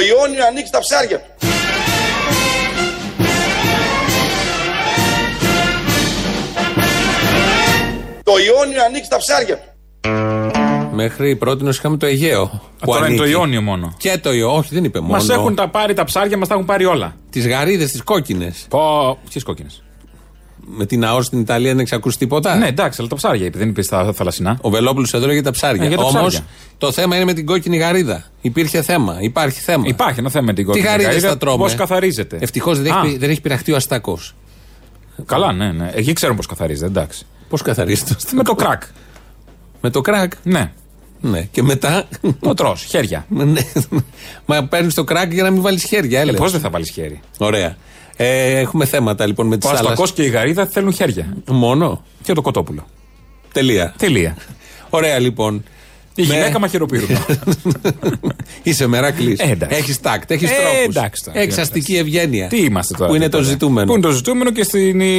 Ιόνιο ανοίξει τα ψάρια του. Το Ιόνιο ανοίξει τα ψάρια του. Μέχρι πρώτη είχαμε το Αιγαίο. Α, Τώρα είναι το Ιόνιο μόνο. Και το Ιόνιο, όχι δεν είπε μόνο. Μα έχουν τα πάρει τα ψάρια, μας τα έχουν πάρει όλα. Τις γαρίδες, τις κόκκινες. Πω. Ποιες κόκκινες; Με την ΑΟΣ στην Ιταλία δεν έχει ακούσει τίποτα; Ναι, εντάξει, αλλά τα ψάρια είπε, δεν είπε στα θαλασσινά. Ο Βελόπουλος εδώ λέγεται τα ψάρια. Ε, για τα Όμως ψάρια. το θέμα είναι με την κόκκινη γαρίδα. Υπήρχε θέμα. Υπάρχει θέμα. Υπάρχει ένα θέμα με την Τι κόκκινη. γαρίδες γαρίδα, θα τρώμε; Πώς καθαρίζεται; Ευτυχώς δεν, Α, έχει- δεν έχει πειραχτεί ο αστακός. Καλά, ναι, ναι. Εκεί ξέρουν πώς καθαρίζεται, εντάξει. Πώς καθαρίζεται το αστακός; Με το κρακ. Με το κρακ; Ναι. Ναι. Και μετά; Το τρώ, χέρια. Ναι. Μα παίρνεις το κρακ για να μην βάλεις χέρια. Έλες. Πώς δεν θα βάλεις χέρι; Ωραία. Ε, έχουμε θέματα λοιπόν με τις Ο άλλε. αστακό και η γαρίδα θέλουν χέρια. Μόνο. Και το κοτόπουλο. Τελεία. Τελεία. Ωραία λοιπόν. Η Με- γυναίκα μαχαιροπύρουνα. Είσαι μεράκλη. Ε, εντάξει. Έχεις τάκτ, έχεις Ε, τρόπους. εντάξει τώρα, Έχει τι αστική ευγένεια. Τι είμαστε τώρα. Που είναι εδώ το πέρα. ζητούμενο. Που είναι το ζητούμενο και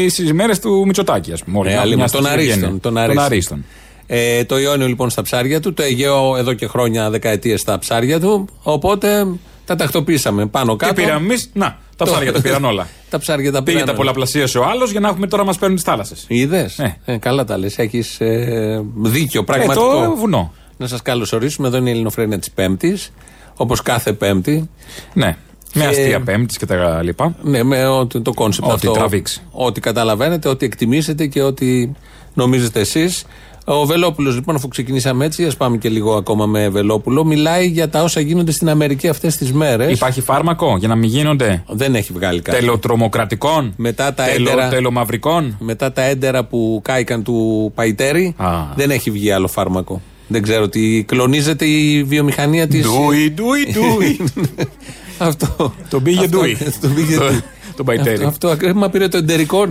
στις μέρες του Μητσοτάκη, ας πούμε. Όλοι Ε, να άλλη έχουν με μια τον αστική Αρίστον. ευγένεια. Τον Τον Αρίστον. Αρίστον. Ε, το Ιόνιο λοιπόν στα ψάρια του, το Αιγαίο εδώ και χρόνια, δεκαετίες στα ψάρια του. Οπότε τα τακτοποίησαμε πάνω Τι κάτω. πήραμε εμεί, να, τα Το- ψάρια τα πήραν όλα. τα ψάρια τα Πήγε πήραν. τα πολλαπλασίασε ο άλλος για να έχουμε τώρα μας παίρνουν τις θάλασσες. Είδες; Ναι. Ε, καλά τα λες. Έχεις ε, δίκιο, Ε, πραγματικό. το βουνό. Να σας καλωσορίσουμε. Εδώ είναι η Ελληνοφρένια της Πέμπτης. Όπως κάθε Πέμπτη. Ναι. Με Και- αστεία πέμπτης και τα λοιπά. Ναι, με ό,τι- το concept Ό,τι αυτό. τραβήξει. Ό,τι καταλαβαίνετε, ό,τι εκτιμήσετε και ό,τι νομίζετε εσείς. Ο Βελόπουλος, λοιπόν, αφού ξεκινήσαμε έτσι, ας πάμε και λίγο ακόμα με Βελόπουλο, μιλάει για τα όσα γίνονται στην Αμερική αυτές τις μέρες. Υπάρχει φάρμακο για να μην γίνονται; Δεν έχει βγάλει κάτι. τελοτρομοκρατικών, Μετά τα τελο, έντερα- τελομαυρικών; Μετά τα έντερα που κάηκαν του Παϊτέρη, Α. δεν έχει βγει άλλο φάρμακο. Δεν ξέρω τι. Κλονίζεται η βιομηχανία της. Ντούι, ντούι, ντούι. αυτό. Τον πήγε Αυτό- ντούι. Τον πήγε Το- ντούι. τον Παϊτέρη. Αυτό, αυτό ακριβώς, μα πήρε το εντερικό.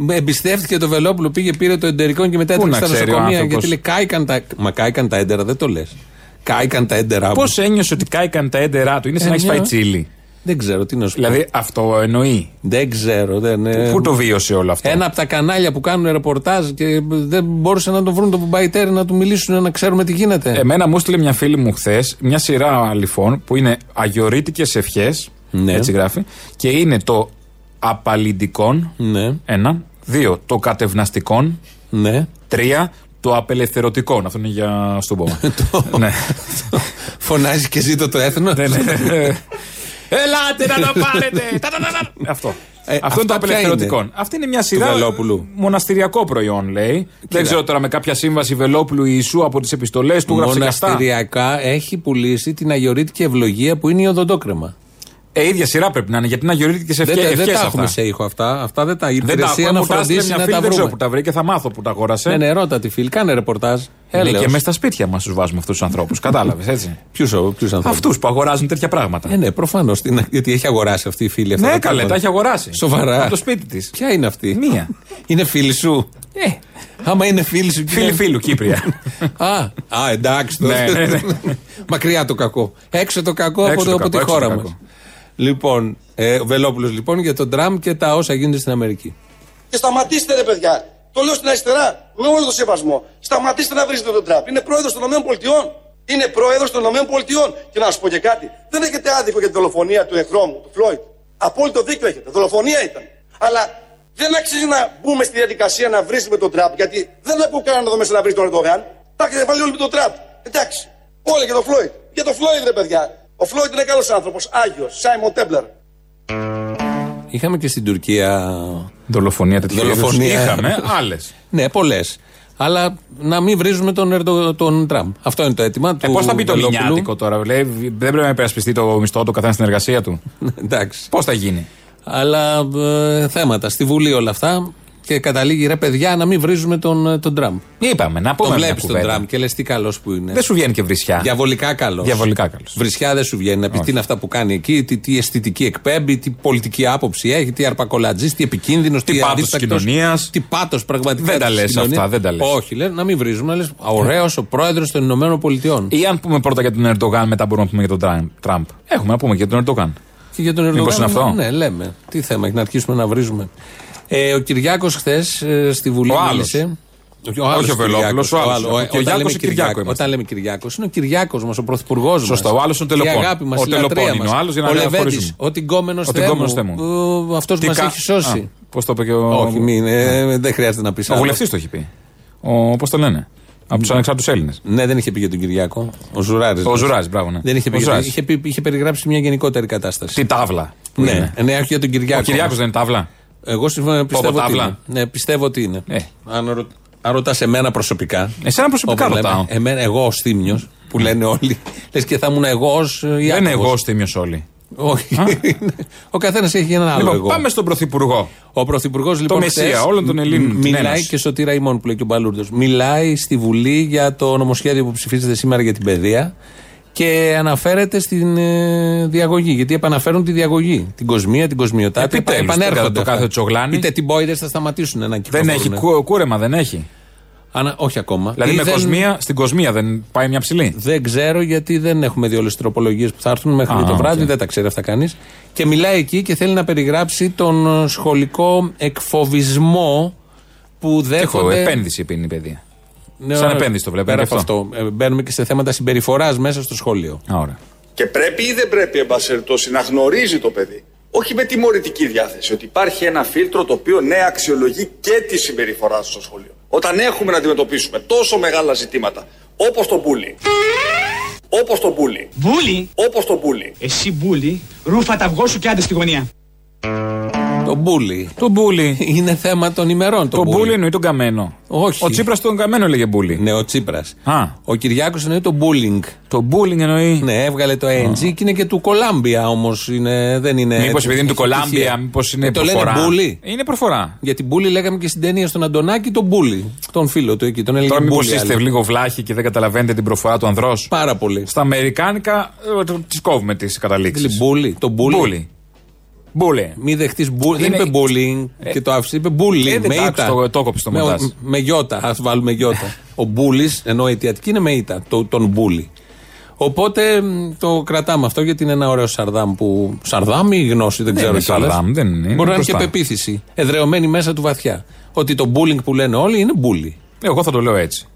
Ε. Με Εμπιστεύτηκε το Βελόπουλο, πήγε, πήρε το εντερικό και μετά Πού έτρεξε να στα ξέρει ο νοσοκομεία. άνθρωπος; Γιατί λέει κάηκαν τα. Μα κάηκαν τα έντερα, δεν το λες. Κάηκαν τα έντερα. Πώς μου. ένιωσε ότι κάηκαν τα έντερά του, είναι σαν Ε, να έχεις μια- φάει τσίλι. Δεν ξέρω τι να σου πω. Δηλαδή αυτό εννοεί. Δεν ξέρω. Δεν, ε, Πού το βίωσε όλο αυτό; Ένα από τα κανάλια που κάνουν ρεπορτάζ και δεν μπορούσαν να τον βρουν τον Μπαϊτέρη να του μιλήσουν να ξέρουμε τι γίνεται. Εμένα μου έστειλε μια φίλη μου χθες μια σειρά λοιπόν που είναι αγιορείτικες ευχές. Ναι. Έτσι γράφει. Και είναι το απαλληντικών. Ναι, Ένα. Δύο. Το κατευναστικών. ναι. Τρία. Το απελευθερωτικών. Αυτό είναι για στούμπομα. ναι. Φωνάζει και ζήτω το έθνος. Ναι, ναι. Ελάτε να το πάρετε! Τα, τα, τα, τα. Αυτό. Ε, Αυτό είναι το αυτά ποια απελευθερωτικό. είναι; Αυτή είναι μια σειρά Βελόπουλου. μοναστηριακό προϊόν, λέει. Δεν ξέρω τώρα με κάποια σύμβαση Βελόπουλου Ιησού από τις επιστολές του γράψε και αυτά. Μοναστηριακά έχει πουλήσει την αγιορείτικη ευλογία που είναι η οδοντόκρεμα. Ε, ίδια σειρά πρέπει να είναι γιατί είναι αγιορείτικε Δεν, ευχέ. τα- δεν τα έχουμε σε ήχο αυτά. Αυτά δεν τα Δεν τα υπηρεσία έχουμε. να Μου τα έστειλε φροντίσει μια να φίλη, τα δεν ξέρω βρούμε. που τα βρήκε και θα μάθω που τα αγόρασε. Ναι, ναι, ρώτα τη φίλη, κάνε ρεπορτάζ. Είναι Έλεος. και μέσα στα σπίτια μας τους βάζουμε αυτούς τους ανθρώπους. Κατάλαβες έτσι. Ποιους, ο- ποιους ανθρώπους; Αυτούς που αγοράζουν τέτοια πράγματα. Ε, ναι, προφανώς. Γιατί έχει αγοράσει αυτή η φίλη. αυτά ναι, τα καλέ, πράγματα. τα έχει αγοράσει. Σοβαρά. Από το σπίτι της. Ποια είναι αυτή; Μία. Είναι φίλη σου; Ε, Άμα είναι φίλη σου. φίλοι κύριε- φίλου, Κύπρια. Α, α, εντάξει. τότε. Ναι, ναι, ναι. Μακριά το κακό. Έξω το κακό Έξω από, το το, από κακό, τη έξω χώρα το μας. Κακό. Λοιπόν, ε, ο Βελόπουλος λοιπόν για τον Τραμπ και τα όσα γίνονται στην Αμερική. Και σταματήστε ρε παιδιά. Το λέω στην αριστερά. Με όλο το σεβασμό. Σταματήστε να βρίζετε τον Τραμπ. Είναι πρόεδρος των ΗΠΑ. Είναι πρόεδρος των ΗΠΑ. Και να σα πω και κάτι. Δεν έχετε άδικο για τη δολοφονία του εχθρού μου, του Φλόιτ. Απόλυτο δίκιο έχετε. Δολοφονία ήταν. Αλλά δεν αξίζει να μπούμε στη διαδικασία να βρίσουμε τον Τραμπ. Γιατί δεν ακούω κανέναν εδώ μέσα να βρει τον Ερντογάν. Τα έχετε βάλει όλοι με τον Τραμπ. Εντάξει. Όλα για τον Φλόιτ. Για τον Φλόιτ ρε παιδιά. Ο Φλόιτ είναι καλός άνθρωπος. Άγιος. Σάιμον Τέμπλερ. Είχαμε και στην Τουρκία. Δολοφονία τέτοια. Δολοφονία. είδους. Είχαμε άλλες. Ναι, πολλές. Αλλά να μην βρίζουμε τον, Ερντο, τον Τραμπ. Αυτό είναι το αίτημα του. Ε, Πώς θα μπει το Βελόπουλου. λινιάτικο τώρα, λέει, δεν πρέπει να υπερασπιστεί το μισθό του καθένα στην εργασία του. Εντάξει. Πώς θα γίνει; Αλλά ε, θέματα στη Βουλή όλα αυτά. Και καταλήγει ρε παιδιά να μην βρίζουμε τον, ε, τον Τραμπ. Είπαμε, να πούμε. Τον μια βλέπεις τον κουβέντα. Τραμπ και λες τι καλός που είναι. Δεν σου βγαίνει και βρισιά. Διαβολικά καλός. Διαβολικά καλός. Βρισιά δεν σου βγαίνει. Να πεις τι είναι αυτά που κάνει εκεί, τι, τι αισθητική εκπέμπει, τι πολιτική άποψη έχει, τι αρπακολατζής, τι επικίνδυνος, Τι πάθος αδίστακτος, της κοινωνίας. Τι πάτο πραγματικά. Δεν τα της λες κοινωνίας. αυτά, δεν τα λες. Όχι, λες, να μην βρίζουμε. Λες, ωραίος ο πρόεδρος των Ηνωμένων Πολιτειών. Ή αν πούμε πρώτα για τον Ερντογάν, μετά μπορούμε να πούμε για τον Τραμπ- Τραμπ. Έχουμε να πούμε και για τον Ερντογάν. Και για τον Μήπως Ερντογάν. είναι αυτό; Ναι, λέμε. Τι θέμα, έχει να αρχίσουμε να βρίζουμε. Ε, ο Κυριάκος χθες στη Βουλή Ο άλλος. μίλησε. Όχι ο Βελόπουλος, ο άλλος. Ο Κυριάκος ή Κυριάκο. Όταν λέμε Κυριάκος, είναι ο Κυριάκος μας, ο πρωθυπουργός μας. Σωστό, ο άλλος είναι ο τελεπών. Η αγάπη μας, ο η λατρεία είναι ο άλλος για να Ο μην Λεβέντη, ο τυγκόμενο Θεό. Αυτό μας έχει σώσει. Πώς το είπε και ο. Όχι, μην, δεν χρειάζεται να πεις. Ο βουλευτής το έχει πει. Πώς το λένε; Από τους ανεξάρτητους Έλληνες. Ναι, δεν είχε πει για τον Κυριάκο. Ο Ζουράρης. Ο Ζουράρης, μπράβο. Ναι. Δεν είχε, πει, είχε, πει, είχε περιγράψει μια γενικότερη κατάσταση. Τι τάβλα. Ναι, ναι, όχι για τον Κυριάκο. Ο Κυριάκος δεν είναι τάβλα. Εγώ συμφωνώ, πιστεύω ότι είναι. Ναι, πιστεύω ότι είναι. Ε. Αν, ρω... αν ρωτάς εμένα προσωπικά. Εσένα προσωπικά ρωτάω. Εμένα, εγώ ως θύμιο που λένε όλοι. Λες και θα ήμουν εγώ ως. Δεν είναι εγώ ως θύμιο όλοι. Όχι. ο καθένας έχει ένα άλλο λοιπόν, εγώ. Πάμε στον Πρωθυπουργό. Ο Πρωθυπουργός λοιπόν. Το Μεσία όλων των Ελλήνων. Μιλάει και σωτήρα ημών που λέει και ο Μπαλούρδος. Μιλάει στη Βουλή για το νομοσχέδιο που ψηφίζεται σήμερα για την παιδεία και αναφέρεται στην ε, διαγωγή. Γιατί επαναφέρουν τη διαγωγή. Την κοσμία, την κοσμιοτάτη. Επανέρχονται. Το κάθε τσογλάνι. Οι τετιμπόιδε θα σταματήσουν να κυκλοφορούν. Δεν έχει κούρεμα, δεν έχει; Ανα, όχι ακόμα. Δηλαδή με δεν... κοσμία, στην κοσμία δεν πάει μια ψηλή; Δεν ξέρω γιατί δεν έχουμε δει όλες τις τροπολογίες που θα έρθουν μέχρι το βράδυ, δεν τα ξέρει αυτά κανείς. Και μιλάει εκεί και θέλει να περιγράψει τον σχολικό εκφοβισμό που δέχονται. Έχω επένδυση είναι η παιδεία. Ναι, Σαν επένδυση το βλέπετε. Πέρα από αυτό. Ε, μπαίνουμε και σε θέματα συμπεριφοράς μέσα στο σχολείο. Άρα. Και πρέπει ή δεν πρέπει, εν να γνωρίζει το παιδί όχι με τιμωρητική διάθεση, ότι υπάρχει ένα φίλτρο το οποίο ναι αξιολογεί και τη συμπεριφορά στο σχολείο. Όταν έχουμε να αντιμετωπίσουμε τόσο μεγάλα ζητήματα, όπως το μπούλι, όπως το μπούλι, μπούλι, όπως το μπούλι. Εσύ μπούλι, ρούφα τα αυγό σου και άντε στη γωνία. Το μπούλι. Το μπούλι. Είναι θέμα των ημερών. Το, το μπούλι εννοεί τον καμένο. Όχι. Ο Τσίπρας τον καμένο έλεγε μπούλι. Ναι, ο Τσίπρας. Ο Κυριάκος εννοεί το μπούλινγκ. Το μπούλινγκ εννοεί. Ναι, έβγαλε το ANG και είναι και του Κολάμπια όμως. Δεν είναι. Μήπως επειδή είναι του Κολάμπια, μήπως είναι ε, προφορά. Το λένε μπούλι. Είναι προφορά. Γιατί μπούλι λέγαμε και στην ταινία στον Αντωνάκη τον μπούλι. Τον φίλο του εκεί. Τον έλεγε Τώρα μήπως είστε λίγο βλάχοι και δεν καταλαβαίνετε την προφορά του ανδρός; Πάρα πολύ. Στα Αμερικάνικα ε, τις κόβουμε τις καταλήξεις. Μπούλι. Το μπούλι. Μπούλε. Μη δεχτείς μπούλ. Δεν είπε bullying ε, και το άφησε. Είπε bullying. Ε, με ήττα. Το, το κόψει το με, με γιώτα. Α βάλουμε γιώτα. Ο μπούλης, ενώ η αιτιατική είναι με ήττα. Το, τον μπούλι. Οπότε το κρατάμε αυτό γιατί είναι ένα ωραίο σαρδάμ που. Σαρδάμ ή γνώση, δεν ξέρω τι Σαρδάμ, δεν είναι. Μπορεί να είναι και πεποίθηση. Εδρεωμένη μέσα του βαθιά. Ότι το bullying που λένε όλοι είναι bully. Εγώ θα το λέω έτσι.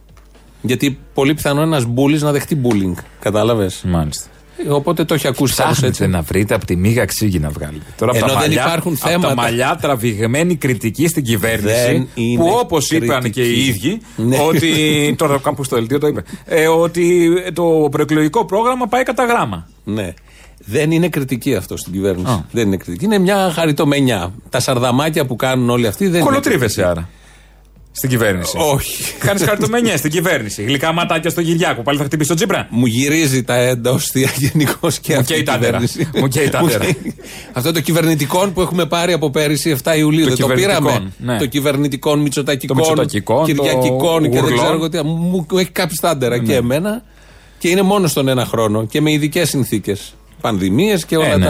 Γιατί πολύ πιθανό ένας μπούλης να δεχτεί bullying. Κατάλαβες; Μάλιστα. Οπότε το έχει ακούσει Ψάχνετε έτσι. να βρείτε από τη μίγα ξύγι να βγάλετε. Τώρα Ενώ δεν μαλλιά, υπάρχουν θέματα. Από τα μαλλιά τραβηγμένη κριτική στην κυβέρνηση. Που όπως είπαν και οι ίδιοι, ναι. ότι. Τώρα κάπου στο δελτίο το είπε. Ε, ότι το προεκλογικό πρόγραμμα πάει κατά γράμμα. Ναι. Δεν είναι κριτική αυτό στην κυβέρνηση. Δεν είναι κριτική. Είναι μια χαριτομενιά. Τα σαρδαμάκια που κάνουν όλοι αυτοί δεν Κολοτρίβεσαι άρα. Στην κυβέρνηση. Όχι. Κάνεις χαρτομενιές στην κυβέρνηση. Γλυκά ματάκια στο Γυριάκο. Πάλι θα χτυπήσει τον Τσίπρα. Μου γυρίζει τα εντόστια γενικώς και αυτή η κυβέρνηση. Μου καίει τα Αυτό το κυβερνητικό που έχουμε πάρει από πέρυσι 7 Ιουλίου. Δεν το πήραμε. Ναι. Το κυβερνητικό Μητσοτακικών, Κυριακικών και δεν ξέρω τι. Μου έχει κάψει τα άντερα και ναι. εμένα. Και είναι μόνο στον ένα χρόνο και με ειδικές συνθήκες. Πανδημίες και όλα ε, ναι,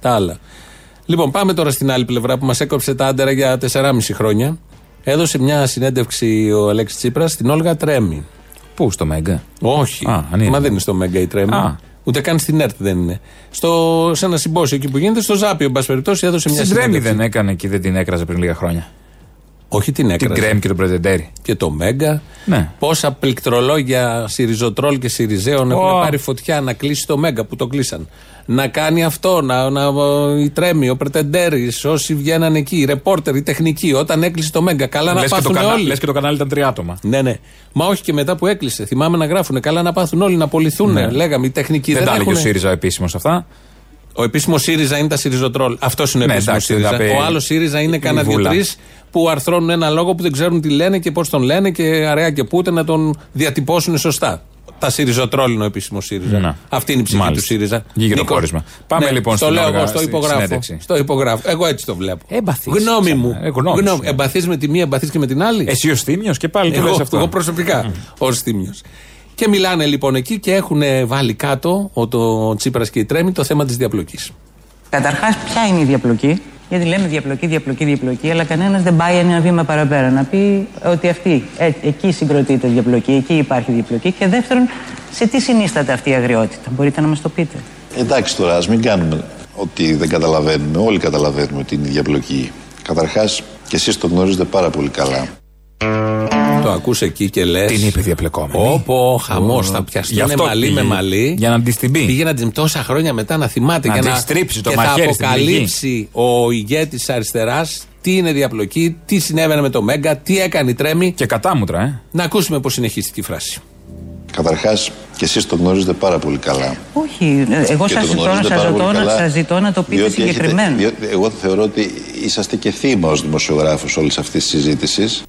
τα άλλα. Λοιπόν, πάμε τώρα στην άλλη πλευρά που μας έκοψε τα άντερα για 4,5 χρόνια. Έδωσε μια συνέντευξη ο Αλέξης Τσίπρας στην Όλγα Τρέμι. Πού, στο Μέγκα; Όχι. Α, Μα δεν είναι στο Μέγκα η Τρέμι. Α. Ούτε καν στην ΕΡΤ δεν είναι. Στο, σε ένα συμπόσιο εκεί που γίνεται, στο Ζάπιο, εν πάση περιπτώσει, έδωσε μια συνέντευξη. Στην Τρέμι δεν έκανε και δεν την έκραζε πριν λίγα χρόνια. Όχι την έκραζε. Την Κρέμ και τον Πρετεντέρη. Και το Μέγκα. Ναι. Πόσα πληκτρολόγια Σιριζοτρόλ και Σιριζέων oh. έχουν πάρει φωτιά να κλείσει το Μέγκα που το κλείσαν να κάνει αυτό, να, να, η Τρέμι, ο Πρετεντέρης, όσοι βγαίναν εκεί, οι ρεπόρτερ, οι τεχνικοί, όταν έκλεισε το Μέγκα. Καλά λες να πάθουν όλοι. Λες και το κανάλι ήταν τρία άτομα. Ναι, ναι. Μα όχι και μετά που έκλεισε. Θυμάμαι να γράφουν. Καλά να πάθουν όλοι, να απολυθούν. Ναι. Λέγαμε, οι τεχνικοί δεν, δεν τα έλεγε ο ΣΥΡΙΖΑ επίσημος αυτά. Ο επίσημος ΣΥΡΙΖΑ είναι τα ΣΥΡΙΖΟΤΡΟΛ. Αυτός είναι ο ναι, επίσημος ΣΥΡΙΖΑ. Ο άλλος ΣΥΡΙΖΑ είναι κανένα δύο-τρεις που αρθρώνουν ένα λόγο που δεν ξέρουν τι λένε και πώς τον λένε και αραιά και πούτε να τον διατυπώσουν σωστά τα ΣΥΡΙΖΟΤΡΟΛ επίσημο ΣΥΡΙΖΑ. Να. Αυτή είναι η ψυχή Μάλιστα. του ΣΥΡΙΖΑ. χώρισμα. Πάμε ναι, λοιπόν στο λέω εγώ, στο υπογράφω. Στο υπογράφω. Εγώ έτσι το βλέπω. Εμπαθής. Γνώμη μου. Ε, Γνώμη. Ναι. Εμπαθείς με τη μία, εμπαθείς και με την άλλη; Εσύ ως Τίμιο και πάλι το λες αυτό. Εγώ προσωπικά ως Τίμιο. Και μιλάνε λοιπόν εκεί και έχουν βάλει κάτω ο το Τσίπρας και η Τρέμι το θέμα της διαπλοκής. Καταρχάς, ποια είναι η διαπλοκή; Γιατί λέμε διαπλοκή, διαπλοκή, διαπλοκή, αλλά κανένας δεν πάει ένα βήμα παραπέρα να πει ότι αυτή, ε, εκεί συγκροτείται διαπλοκή, εκεί υπάρχει διαπλοκή. Και δεύτερον, σε τι συνίσταται αυτή η αγριότητα, μπορείτε να μας το πείτε. Εντάξει τώρα, ας μην κάνουμε ότι δεν καταλαβαίνουμε. Όλοι καταλαβαίνουμε ότι είναι η διαπλοκή. Καταρχάς, και εσείς το γνωρίζετε πάρα πολύ καλά. Το ακούς εκεί και λες. Την είπε διαπλεκόμενη. Όπω χαμός θα πιαστούν μαλλί με μαλλί. Για να τη την πει. Πήγε να την τόσα χρόνια μετά να θυμάται να και να στρίψει το και μαχαίρι. Θα αποκαλύψει ο ηγέτης αριστεράς τι είναι διαπλοκή, τι συνέβαινε με το Μέγκα, τι έκανε η τρέμη. Και κατάμουτρα, ε. Να ακούσουμε πώς συνεχίστηκε η φράση. Καταρχάς, και εσείς το γνωρίζετε πάρα πολύ καλά. Όχι, εγώ σας ζητώ, να, ζητώ να το πείτε συγκεκριμένα. Διότι εγώ θεωρώ ότι είσαστε και θύμα ως δημοσιογράφος όλης αυτής της συζήτησης.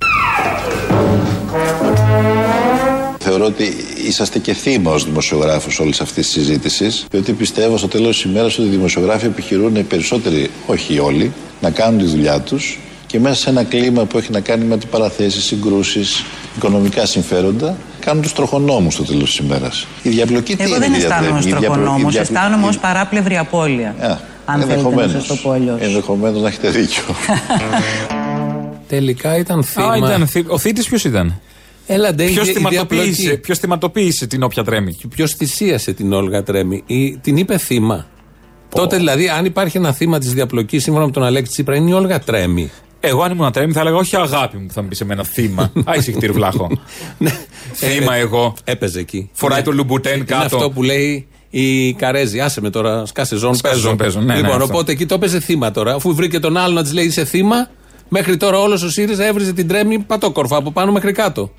Θεωρώ ότι είσαστε και θύμα ως δημοσιογράφος όλης αυτής της συζήτησης. Διότι πιστεύω στο τέλος της ημέρας ότι οι δημοσιογράφοι επιχειρούν οι περισσότεροι, όχι όλοι, να κάνουν τη δουλειά τους και μέσα σε ένα κλίμα που έχει να κάνει με αντιπαραθέσεις, συγκρούσεις, οικονομικά συμφέροντα, κάνουν τους τροχονόμους στο τέλος της ημέρας. Η διαπλοκή Εγώ τι δεν είναι αισθάνομαι ως τροχονόμος, αισθάνομαι ως παράπλευρη απώλεια. Yeah, αν θέλετε να σας το πω αλλιώς. Ενδεχομένως να έχετε δίκιο. Τελικά ήταν θύμα. Α, ήταν θύ... Ο θήτης ποιος ήταν; Έλαντε, ποιος, θυματοποίησε, ποιος θυματοποίησε την όποια τρέμει. Ποιος θυσίασε την Όλγα Τρέμι. Ή, την είπε θύμα. Oh. Τότε δηλαδή, αν υπάρχει ένα θύμα της διαπλοκής σύμφωνα με τον Αλέξη Τσίπρα, είναι η Όλγα Τρέμι. Εγώ αν ήμουν τρέμι θα έλεγα όχι αγάπη μου που θα μου πει σε μένα θύμα. Άισιχτήρ βλάχο. Ναι. θύμα εγώ. Έπαιζε εκεί. Φοράει το λουμπουτέν κάτω. Είναι αυτό που λέει η Καρέζη. Άσε με τώρα, σκάσε ζών, παίζω. παίζω. Ναι, λοιπόν, ναι, οπότε εκεί το έπαιζε θύμα τώρα. Αφού βρήκε τον άλλο να της λέει είσαι θύμα, μέχρι τώρα όλος ο ΣΥΡΙΖΑ έβριζε την τρέμη πατόκορφα από πάνω μέχρι κάτω.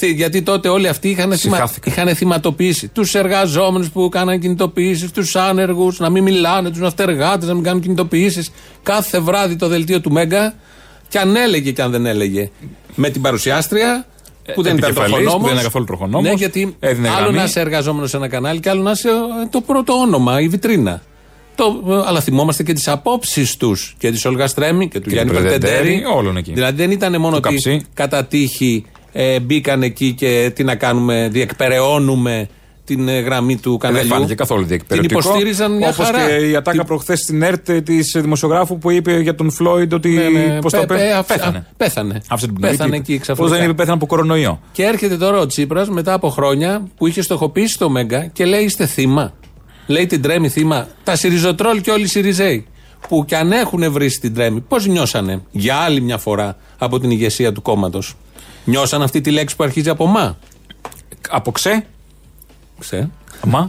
Γιατί τότε όλοι αυτοί είχαν, θυμα... είχαν θυματοποιήσει τους εργαζόμενους που κάναν κινητοποιήσεις, τους άνεργους, να μην μιλάνε, τους ναυτεργάτες να μην κάνουν κινητοποιήσεις. Κάθε βράδυ το δελτίο του Μέγκα και αν έλεγε και αν δεν έλεγε. Με την παρουσιάστρια που δεν ήταν τροχονόμο. Δεν ήταν καθόλου τροχονόμος. Ναι, γιατί άλλο να είσαι εργαζόμενος σε ένα κανάλι και άλλο να είσαι το πρώτο όνομα, η βιτρίνα. Το, αλλά θυμόμαστε και τις απόψεις τους και τη Όλγα Στρέμι και του Γιάννη Περτεντέρη. Όλων εκεί. Δηλαδή δεν ήταν μόνο ότι κατά τύχη ε, μπήκαν εκεί και τι να κάνουμε, διεκπεραιώνουμε την ε, γραμμή του καναλιού. Δεν φάνηκε καθόλου διεκπαιρεωτικό. Την υποστήριζαν μια Όπως χαρά. και η ατάκα την... προχθές στην ΕΡΤ της δημοσιογράφου που είπε για τον Φλόιντ ότι. Ναι, ναι, πώς πέ, το πέ, πέθανε. Πέθανε. Άφησε την πέθανε εκεί ξαφνικά. Πώ δεν είπε πέθανε από κορονοϊό. Και έρχεται τώρα ο Τσίπρας μετά από χρόνια που είχε στοχοποιήσει το Μέγκα και λέει είστε θύμα. Λέει την τρέμει θύμα. Τα Σιριζοτρόλ και όλοι οι Σιριζέοι. Που κι αν έχουν βρει την τρέμει, πώς νιώσανε για άλλη μια φορά από την ηγεσία του κόμματος. Νιώσαν αυτή τη λέξη που αρχίζει από μα. Από ξέ. Ξέ. Μα.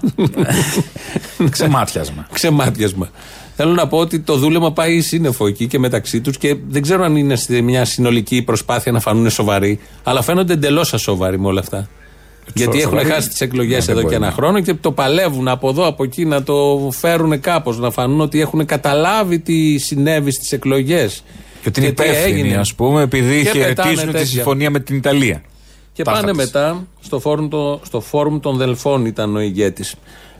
Ξεμάτιασμα. Ξεμάτιασμα. Θέλω να πω ότι το δούλεμα πάει σύννεφο εκεί και μεταξύ τους και δεν ξέρω αν είναι σε μια συνολική προσπάθεια να φανούν σοβαροί, αλλά φαίνονται εντελώς ασοβαροί με όλα αυτά. Γιατί έχουν χάσει τις εκλογές εδώ και ένα χρόνο και το παλεύουν από εδώ, από εκεί να το φέρουν κάπως, να φανούν ότι έχουν καταλάβει τι συνέβη στις εκλογές. Και ότι είναι υπεύθυνοι, ας πούμε, επειδή χαιρετίζουν τη συμφωνία με την Ιταλία. Και πάνε μετά στο φόρουμ, το, στο φόρουμ των Δελφών ήταν ο ηγέτης.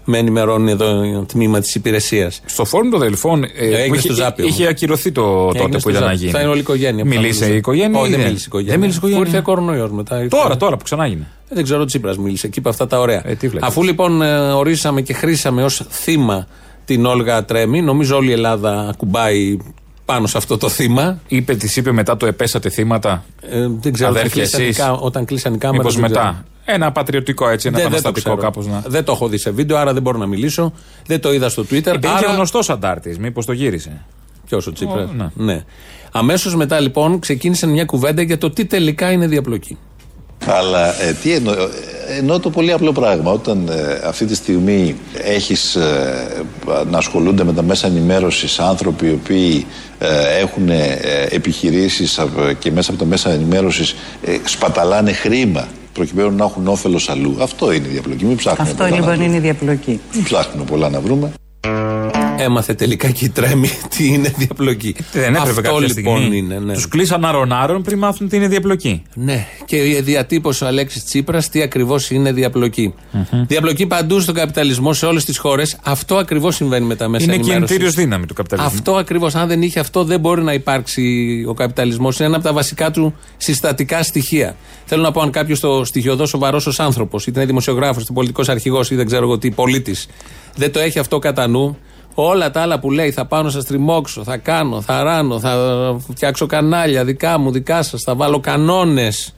Με ενημερώνει εδώ το τμήμα της υπηρεσίας. Στο φόρουμ των Δελφών ε, είχε, είχε ακυρωθεί το τότε που ήταν να γίνει. Θα είναι όλη η οικογένεια. Μιλήσε η οικογένεια. Όχι, δεν μίλησε η οικογένεια. Δεν μίλησε η οικογένεια. ήρθε κορονοϊός μετά. Τώρα, τώρα που ξανά έγινε. Ε, δεν ξέρω, ο Τσίπρας μίλησε εκεί από αυτά τα ωραία. Ε, Αφού λοιπόν ε, ορίσαμε και χρήσαμε ως θύμα την Όλγα Τρέμι, νομίζω όλη η Ελλάδα ακουμπάει πάνω σε αυτό το θύμα. Είπε, της είπε μετά το επέσατε θύματα. Ε, δεν ξέρω αδέρφια εσείς. όταν κλείσαν οι κάμερε. Μήπω μετά. Ένα πατριωτικό έτσι, ένα επαναστατικό κάπως να. Δεν το έχω δει σε βίντεο, άρα δεν μπορώ να μιλήσω. Δεν το είδα στο Twitter. Υπήρχε άρα... γνωστός αντάρτης, μήπως το γύρισε. Ποιος ο Τσίπρας; ναι. ναι. Αμέσως μετά λοιπόν ξεκίνησε μια κουβέντα για το τι τελικά είναι διαπλοκή. Αλλά ε, τι εννοώ, εννοώ το πολύ απλό πράγμα. Όταν ε, αυτή τη στιγμή έχεις ε, να ασχολούνται με τα μέσα ενημέρωσης άνθρωποι οι οποίοι ε, έχουν επιχειρήσεις και μέσα από τα μέσα ενημέρωσης σπαταλάνε χρήμα προκειμένου να έχουν όφελος αλλού. Αυτό είναι η διαπλοκή. Μην ψάχνουμε Αυτό λοιπόν είναι η διαπλοκή. Μην ψάχνουμε πολλά να βρούμε. Έμαθε τελικά και η τρέμη τι είναι διαπλοκή. Δεν έπρεπε Αυτό κάποια λοιπόν είναι. Ναι. Τους κλείσαν αρων-άρων πριν μάθουν τι είναι διαπλοκή. Ναι. Και διατύπωσε ο Αλέξης Τσίπρας τι ακριβώς είναι διαπλοκή. Mm-hmm. Διαπλοκή παντού στον καπιταλισμό σε όλες τις χώρες. Αυτό ακριβώς συμβαίνει με τα μέσα Είναι κινητήριος δύναμη του καπιταλισμού. Αυτό ακριβώς. Αν δεν είχε αυτό, δεν μπορεί να υπάρξει ο καπιταλισμός. Είναι ένα από τα βασικά του συστατικά στοιχεία. Θέλω να πω, αν κάποιος το στοιχειοδό σοβαρός ως άνθρωπος, είτε είναι δημοσιογράφος, είτε πολιτικός αρχηγός, ή δεν ξέρω εγώ τι, πολίτης, δεν το έχει αυτό κατά νου, Όλα τα άλλα που λέει θα πάω να σας τριμώξω, θα κάνω, θα ράνω, θα φτιάξω κανάλια δικά μου, δικά σας, θα βάλω κανόνες.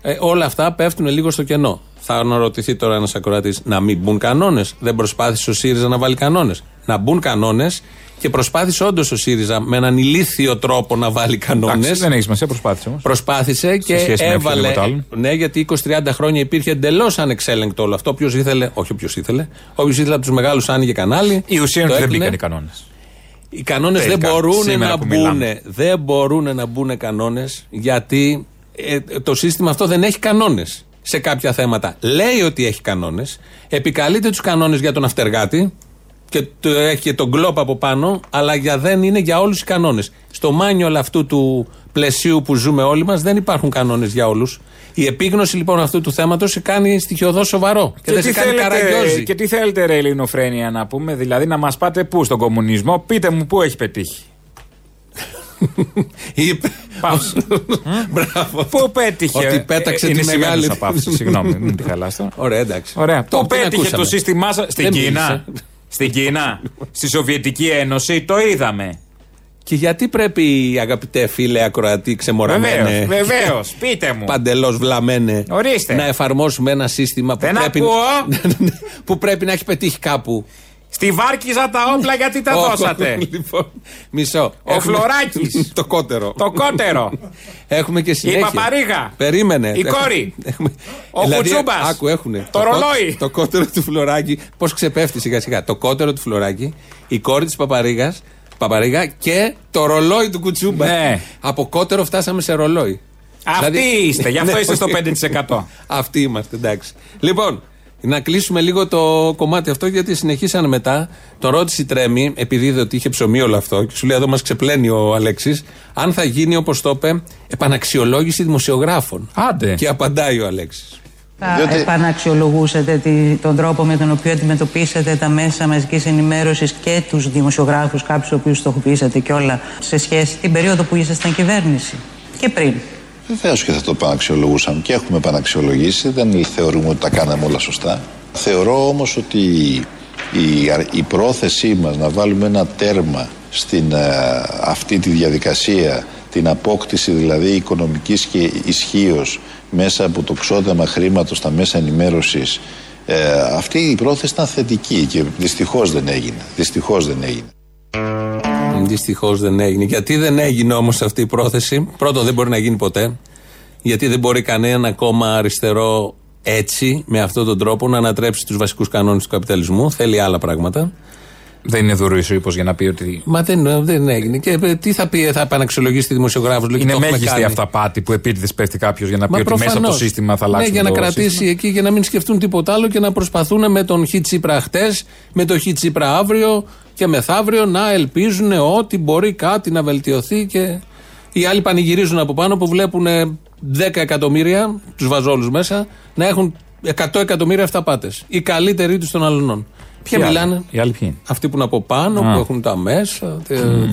Ε, όλα αυτά πέφτουν λίγο στο κενό. Θα αναρωτηθεί τώρα ένας ακροατής να μην μπουν κανόνες. Δεν προσπάθησε ο ΣΥΡΙΖΑ να βάλει κανόνες. Να μπουν κανόνες Και προσπάθησε όντως ο ΣΥΡΙΖΑ με έναν ηλίθιο τρόπο να βάλει κανόνες. Δεν έχει σημασία, προσπάθησε όμως. Προσπάθησε και έβαλε. Ναι, γιατί 20-30 χρόνια υπήρχε εντελώς ανεξέλεγκτο όλο αυτό. Όποιος ήθελε, όχι όποιος ήθελε, όποιος ήθελε από τους μεγάλους άνοιγε κανάλι. Η ουσία είναι ότι δεν μπήκαν οι κανόνες. Οι κανόνες δεν μπορούν να μπουν. Δεν μπορούν να μπουν κανόνες γιατί ε, το σύστημα αυτό δεν έχει κανόνες σε κάποια θέματα. Λέει ότι έχει κανόνες, επικαλείται τους κανόνες για τον αυτεργάτη και το, έχει και τον κλόπ από πάνω, αλλά για δεν είναι για όλους οι κανόνες. Στο μάνιολ αυτού του πλαισίου που ζούμε όλοι μας δεν υπάρχουν κανόνες για όλους. Η επίγνωση λοιπόν αυτού του θέματος σε κάνει στοιχειοδός σοβαρό. Και, και δεν σε κάνει καραγκιόζη. Και τι θέλετε, ρε Ελληνοφρένια, να πούμε, δηλαδή να μας πάτε πού στον κομμουνισμό, πείτε μου πού έχει πετύχει. Είπε. Μπράβο. Πού πέτυχε; Ότι πέταξε τη μεγάλη. Συγγνώμη, μην τη χαλάσω. Ωραία, εντάξει. Ωραία. Πού πέτυχε το σύστημά σας; Στην Κίνα. Στην Κίνα. Στη Σοβιετική Ένωση το είδαμε. Και γιατί πρέπει, αγαπητέ φίλε ακροατή, ξεμοραμένε. Βεβαίως, πείτε μου. Παντελώς βλαμένε. Ορίστε. Να εφαρμόσουμε ένα σύστημα που, πρέπει, που πρέπει να έχει πετύχει κάπου. Στη Βάρκιζα τα όπλα γιατί τα δώσατε. λοιπόν, μισό. Ο Φλωράκης. το κότερο. Το κότερο. Έχουμε και συνέχεια. Η Παπαρίγα. Περίμενε. Η κόρη. Έχουμε... Ο δηλαδή, Κουτσούμπας. Άκου, έχουνε. Το, ρολόι. Το κότερο του Φλωράκη. Πώς ξεπέφτει σιγά σιγά. Το κότερο του Φλωράκη. Η κόρη της Παπαρίγας. Παπαρίγα και το ρολόι του Κουτσούμπα. Ναι. Από κότερο φτάσαμε σε ρολόι. Αυτοί δηλαδή... είστε, γι' αυτό είστε στο 5%. Αυτοί είμαστε, εντάξει. Λοιπόν, να κλείσουμε λίγο το κομμάτι αυτό γιατί συνεχίσαν μετά. Το ρώτησε η Τρέμι, επειδή είδε ότι είχε ψωμί όλο αυτό και σου λέει εδώ μας ξεπλένει ο Αλέξης, αν θα γίνει όπως το είπε, επαναξιολόγηση δημοσιογράφων. Άντε. Και απαντάει ο Αλέξης. Θα Διότι... επαναξιολογούσατε τον τρόπο με τον οποίο αντιμετωπίσατε τα μέσα μαζικής ενημέρωσης και τους δημοσιογράφους, κάποιους οποίους στοχοποιήσατε και όλα, σε σχέση την περίοδο που ήσασταν κυβέρνηση και πριν; Βεβαίως και θα το επαναξιολογούσαμε και έχουμε επαναξιολογήσει. Δεν θεωρούμε ότι τα κάναμε όλα σωστά. Θεωρώ όμως ότι η, η πρόθεσή μας να βάλουμε ένα τέρμα στην ε, αυτή τη διαδικασία την απόκτηση δηλαδή οικονομικής και ισχύως μέσα από το ξόδεμα χρήματος στα μέσα ενημέρωσης ε, αυτή η πρόθεση ήταν θετική και δυστυχώς δεν έγινε. Δυστυχώς δεν έγινε. Δυστυχώς δεν έγινε. Γιατί δεν έγινε όμως αυτή η πρόθεση; Πρώτον, δεν μπορεί να γίνει ποτέ. Γιατί δεν μπορεί κανένα κόμμα αριστερό έτσι, με αυτόν τον τρόπο, να ανατρέψει τους βασικούς κανόνες του καπιταλισμού. Θέλει άλλα πράγματα. Δεν είναι δωρή ο ύπος για να πει ότι. Μα δεν, δεν έγινε. Και ε, τι θα πει, θα επαναξιολογήσει τη δημοσιογράφος. Είναι μέγιστη αυταπάτη που επίτηδες πέφτει κάποιος για να πει ότι μέσα από το σύστημα θα αλλάξει. Ναι, για να κρατήσει εκεί και να μην σκεφτούν τίποτα άλλο και να προσπαθούν με τον Χ Τσίπρα χτες, με τον Χ Τσίπρα αύριο και μεθαύριο να ελπίζουν ότι μπορεί κάτι να βελτιωθεί και οι άλλοι πανηγυρίζουν από πάνω που βλέπουν 10 εκατομμύρια, τους βάζω όλους μέσα, να έχουν 100 εκατομμύρια αυταπάτες. Οι καλύτεροι τους των αλλωνών. Ποια μιλάνε, οι άλλοι ποιοι Αυτοί που είναι από πάνω, που έχουν τα μέσα,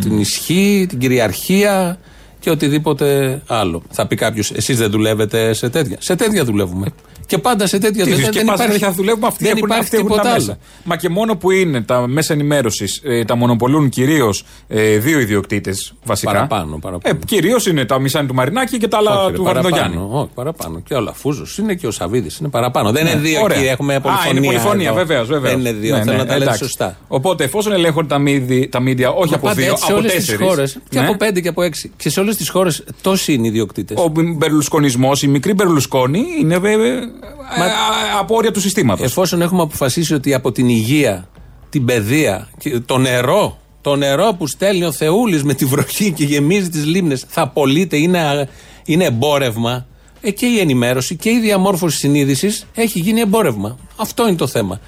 την ισχύ, την κυριαρχία και οτιδήποτε άλλο. Θα πει κάποιος, εσείς δεν δουλεύετε σε τέτοια. Σε τέτοια δουλεύουμε. Και πάντα σε τέτοια δουλειά δεν υπάρχει. Θα δουλεύουμε αυτοί δεν υπάρχει τίποτα άλλο. Μα και μόνο που είναι τα μέσα ενημέρωσης, ε, τα μονοπολούν κυρίως ε, δύο ιδιοκτήτες βασικά. Παραπάνω. παραπάνω. Ε, κυρίως είναι τα μισά του Μαρινάκη και τα άλλα του Βαρδογιάννη. Όχι, παραπάνω. Και όλα. Φούζο είναι και ο Σαββίδης. Είναι παραπάνω. Δεν είναι ναι, δύο κύριε, έχουμε πολυφωνία. Α, είναι πολυφωνία, βεβαίως. Δεν είναι δύο. Ναι, Θέλω ναι, να τα λέτε σωστά. Οπότε εφόσον ελέγχονται τα μίδια, όχι από δύο, από τέσσερις. Και από πέντε και από έξι. Και σε όλες τις χώρες τόσοι είναι οι ιδιοκτήτες. Ο μπερλουσκονισμός, η μικρή μπερλουσκόνη είναι Μα... Ε, από όρια του συστήματος. Εφόσον έχουμε αποφασίσει ότι από την υγεία, την παιδεία, το νερό, το νερό που στέλνει ο Θεούλης με τη βροχή και γεμίζει τις λίμνες θα πωλείται, είναι, είναι εμπόρευμα. Ε, και η ενημέρωση και η διαμόρφωση συνείδησης έχει γίνει εμπόρευμα. Αυτό είναι το θέμα.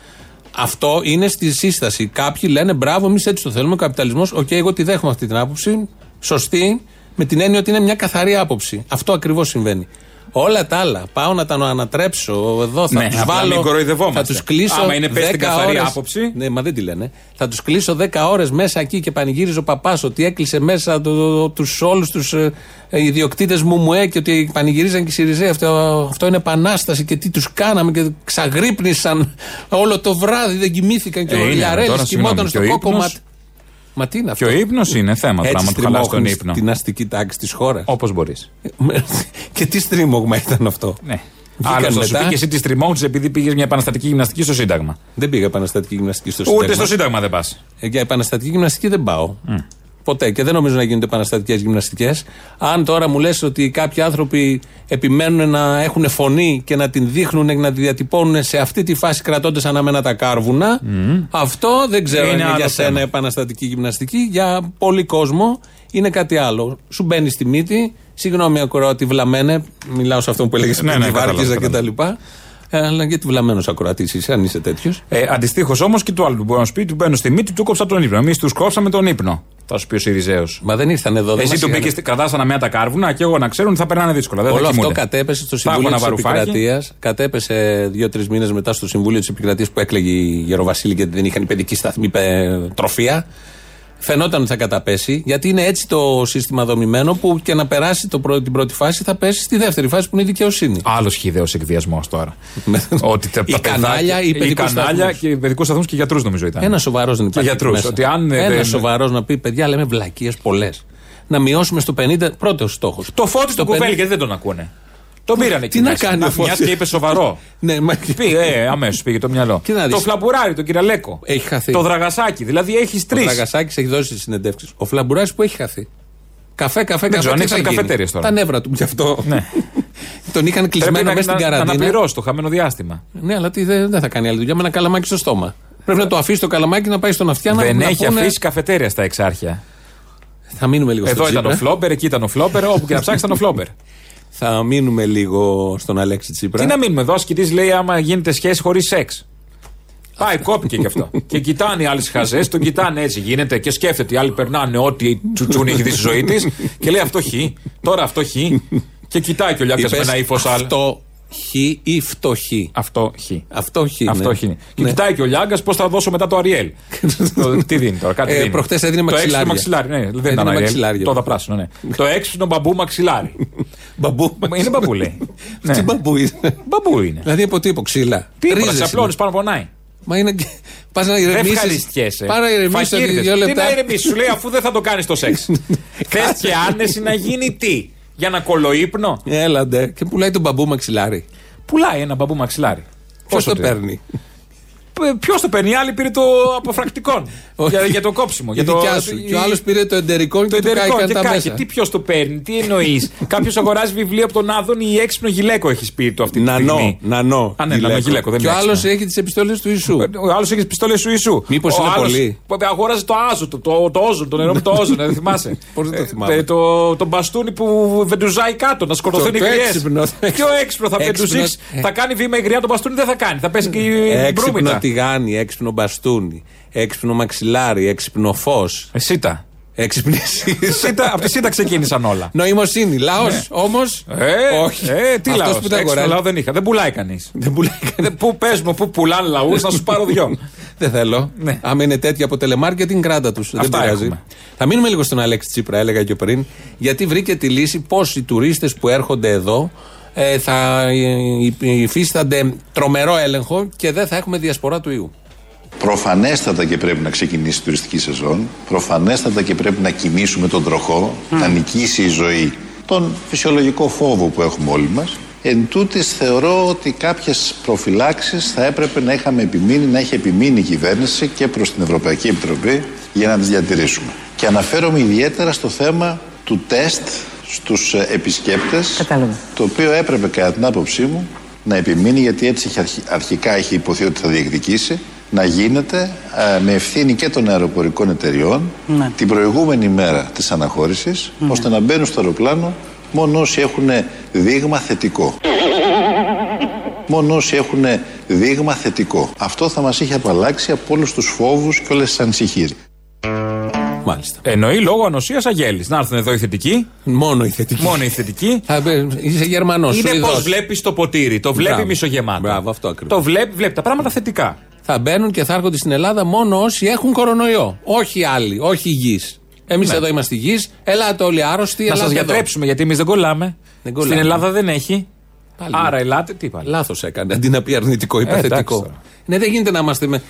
Αυτό είναι στη σύσταση. Κάποιοι λένε μπράβο, εμείς έτσι το θέλουμε. Ο καπιταλισμός, OK, okay, εγώ τη δέχομαι αυτή την άποψη. Σωστή, με την έννοια ότι είναι μια καθαρή άποψη. Αυτό ακριβώς συμβαίνει. Όλα τα άλλα. Πάω να τα ανατρέψω εδώ. Θα ναι, τους βάλω. θα τους κλείσω. Άμα είναι πες καθαρή ώρες, άποψη. Ναι, μα δεν τη λένε. Θα τους κλείσω 10 ώρες μέσα εκεί και πανηγύριζε ο παπάς ότι έκλεισε μέσα το, τους όλους τους ε, ε ιδιοκτήτες μου μου και ότι πανηγυρίζαν και οι Σιριζέ. Αυτό, αυτό είναι επανάσταση και τι τους κάναμε και ξαγρύπνησαν όλο το βράδυ. Δεν κοιμήθηκαν και ε, ο Λιαρέλη κοιμόταν στο κόκκομα. Μα τι είναι αυτό. Και ο ύπνος είναι θέμα Έτσι πράγμα του χαλάς τον ύπνο. Την αστική τάξη της χώρας. Όπως μπορείς. και τι στρίμωγμα ήταν αυτό; Ναι. Άλλος θα σου πει και εσύ τη τριμώχνει επειδή πήγες μια επαναστατική γυμναστική στο Σύνταγμα. Δεν πήγα επαναστατική γυμναστική στο Σύνταγμα. Ούτε στο Σύνταγμα δεν πας. Ε, για επαναστατική γυμναστική δεν πάω. Ποτέ. Και δεν νομίζω να γίνονται επαναστατικές γυμναστικές. Αν τώρα μου λες ότι κάποιοι άνθρωποι επιμένουν να έχουν φωνή και να την δείχνουν και να τη διατυπώνουν σε αυτή τη φάση κρατώντας αναμένα τα κάρβουνα, αυτό δεν ξέρω αν είναι για σένα επαναστατική γυμναστική. Για πολύ κόσμο είναι κάτι άλλο. Σου μπαίνει στη μύτη, συγγνώμη ακροατή βλαμένε, μιλάω σε αυτό που έλεγες ναι, ναι, Βάρκιζα κτλ. Ε, αλλά γιατί βλαμμένος ακροατής είσαι, αν είσαι τέτοιος; Ε, Αντιστοίχως όμως και το άλλο που μπορεί να σου πει: Του μπαίνω στη μύτη, του κόψα τον ύπνο. Εμείς τους κόψαμε τον ύπνο. Θα σου πει ο Σιριζέος. Μα δεν ήρθαν εδώ. Εσύ του πήγε, κρατά αναμένα τα κάρβουνα και εγώ να ξέρουν ότι θα περνάνε δύσκολα. Δεν Όλο αυτό κατέπεσε στο Συμβούλιο της Επικρατείας. Κατέπεσε δύο-τρεις μήνες μετά στο Συμβούλιο της Επικρατείας που έκλεγε η Γεροβασίλη γιατί δεν είχαν παιδική σταθμή τροφία. Φαινόταν ότι θα καταπέσει, γιατί είναι έτσι το σύστημα δομημένο που και να περάσει το πρώτη, την πρώτη φάση θα πέσει στη δεύτερη φάση που είναι η δικαιοσύνη. Άλλος χιδαίο εκβιασμός τώρα. ότι τα, η κανάλια ή παιδικούς κανάλια και παιδικούς σταθμούς και γιατρούς νομίζω ήταν. Ένας σοβαρός δεν υπάρχει. γιατρούς. Ένας δεν... σοβαρός να πει παιδιά λέμε βλακίες πολλές. Να μειώσουμε στο 50 πρώτος στόχος. Το φώτι του κουβέλι γιατί δεν τον ακούνε; Το πήρανε Τι να κάνει ο Μια και είπε σοβαρό. ναι, μα... Πήγε, ε, αμέσως πήγε το μυαλό. Το φλαμπουράρι, το κυραλέκο. Έχει χαθεί. Το δραγασάκι. Δηλαδή έχεις τρεις. Ο δραγασάκι έχει δώσει συνεντεύξεις. Ο φλαμπουράρι που έχει χαθεί. Καφέ, καφέ, δεν καφέ. Ανοίξαν καφετέρειες τώρα. Τα νεύρα του γι' αυτό. Ναι. Τον είχαν κλεισμένο μέσα στην καραντίνα. Να αναπληρώσει το χαμένο διάστημα. Ναι, αλλά τι, δεν, δεν θα κάνει άλλη δουλειά με ένα καλαμάκι στο στόμα. Πρέπει να το αφήσει το καλαμάκι να πάει στον αυτιά να Δεν έχει αφήσει καφετέρια στα εξάρχεια. Θα μείνουμε λίγο Εδώ ήταν ο Φλόμπερ, εκεί ήταν ο Φλόμπερ, όπου και να ψάξει ήταν ο Φλόμπερ. Θα μείνουμε λίγο στον Αλέξη Τσίπρα. Τι να μείνουμε εδώ, ασκητή λέει άμα γίνεται σχέση χωρίς σεξ. Πάει, κόπηκε κι αυτό. και κοιτάνε οι άλλες χαζές, τον κοιτάνε έτσι γίνεται και σκέφτεται. Οι άλλοι περνάνε ό,τι τσουτσούνι έχει δει στη ζωή της και λέει αυτό χ, τώρα αυτό χ. Και κοιτάει και ο Λιάγκα με ένα ύφος άλλο. Αυτό χ ή φτωχή. Αυτό χ. Αυτό χ. Ναι. Αυτό χ. Και ναι. κοιτάει και ο Λιάγκας πώς θα δώσω μετά το Αριέλ. τι δίνει τώρα, κάτι ε, δίνει. Προχτές έδινε μαξιλάρι. Το έξυπνο μαξιλάρι, ναι. Δεν ήταν Αριέλ. Το πράσινο, ναι. το έξυπνο μπαμπού μαξιλάρι. μπαμπού. Είναι μπαμπού, λέει. Τι μπαμπού είναι. Μπαμπού είναι. Δηλαδή από τι, από ξύλα. Τι σε απλώνεις πάνω πονάει. Μα είναι. Πας να ηρεμήσει. Δεν ευχαριστιέσαι. Πάρα ηρεμήσει δύο λεπτά. Τι να ηρεμήσεις, σου λέει αφού δεν θα το κάνεις το σεξ. Θες και άνεση να γίνει τι; Για να κολοείπνο. Έλαντε. Και πουλάει τον μπαμπού μαξιλάρι. Πουλάει ένα μπαμπού μαξιλάρι. Πώ το παίρνει; Ποιος το παίρνει, οι άλλοι πήρε το αποφρακτικό. για, για το κόψιμο. Για το, σου. Και ο άλλος πήρε το εντερικό και το εντερικό και τα μέσα. Τι ποιος το παίρνει, τι εννοείς. Κάποιος αγοράζει βιβλίο από τον Άδων ή έξυπνο γυλαίκο έχει πει το αυτή τη στιγμή. Νανό, νανό. Α, ναι, γυλαίκο. γυλαίκο δεν και ο άλλος έχει τις επιστολές του Ισού. Ο άλλος έχει τις επιστολές του Ισού. Μήπως είναι πολύ. Αγόραζε το άζο, το, το, το όζον, το νερό με το όζον, δεν θυμάσαι. Πώς δεν το θυμάμαι. Ε, το, το μπαστούνι που βεντουζάει κάτω, να σκοτωθούν οι γριές. Πιο έξυπνο θα βεντουζήσει. Θα κάνει βήμα η γριά το μπαστούνι δεν θα κάνει. Θα πέσει και η μπρούμητα. Έξυπνο τηγάνι, έξυπνο μπαστούνι, έξυπνο μαξιλάρι, έξυπνο φως. Εσύ τα. Έξυπνη Από τη ΣΥΤΑ ξεκίνησαν όλα. Νοημοσύνη. Λαός ναι. όμως. Ε, όχι. Ε, τι λαός. Που τα λαό δεν είχα. Δεν πουλάει κανείς. Δεν πουλάει κανείς. Πού πες μου, πού πουλάνε λαούς, να σου πάρω δυο. δεν θέλω. Ναι. Άμα είναι τέτοια από τελεμάρκετινγκ, κράτα τους. Δεν πειράζει. Θα μείνουμε λίγο στον Αλέξη Τσίπρα, έλεγα και πριν, γιατί βρήκε τη λύση πώ οι τουρίστες που έρχονται εδώ ε, θα υφίστανται τρομερό έλεγχο και δεν θα έχουμε διασπορά του ιού. Προφανέστατα και πρέπει να ξεκινήσει η τουριστική σεζόν. Προφανέστατα και πρέπει να κινήσουμε τον τροχό, να νικήσει η ζωή τον φυσιολογικό φόβο που έχουμε όλοι μας. Εν τούτης θεωρώ ότι κάποιες προφυλάξεις θα έπρεπε να είχαμε επιμείνει, να έχει επιμείνει η κυβέρνηση και προς την Ευρωπαϊκή Επιτροπή για να τις διατηρήσουμε. Και αναφέρομαι ιδιαίτερα στο θέμα του τεστ στους ε, επισκέπτες, Κατάλαβα. το οποίο έπρεπε κατά την άποψή μου να επιμείνει γιατί έτσι αρχικά έχει υποθεί ότι θα διεκδικήσει να γίνεται ε, με ευθύνη και των αεροπορικών εταιριών ναι. την προηγούμενη μέρα της αναχώρησης ναι. ώστε να μπαίνουν στο αεροπλάνο μόνο όσοι έχουν δείγμα θετικό. Μόνο όσοι έχουν δείγμα θετικό. Αυτό θα μας είχε απαλλάξει από όλους τους φόβους και όλες τις ανησυχίες. Μάλιστα. Εννοεί λόγω ανοσίας αγέλης. Να έρθουν εδώ οι θετικοί. Μόνο οι θετικοί. Μόνο οι θετικοί. είσαι Γερμανός. Είναι πώ βλέπεις το ποτήρι. Το βλέπει μισογεμάτο. Μπράβο, αυτό ακριβώς. Το βλέπει, βλέπει τα πράγματα θετικά θα μπαίνουν και θα έρχονται στην Ελλάδα μόνο όσοι έχουν κορονοϊό. Όχι άλλοι, όχι υγιείς. Εμείς ναι. εδώ είμαστε υγιείς, ελάτε όλοι άρρωστοι. Να σας γιατρέψουμε γιατί εμείς δεν κολλάμε. δεν κολλάμε. Στην Ελλάδα δεν έχει. Πάλι. Άρα ελάτε, τι πάλι. Λάθος έκανε. Αντί να πει αρνητικό, είπε ε, ναι, δεν γίνεται να είμαστε. Με...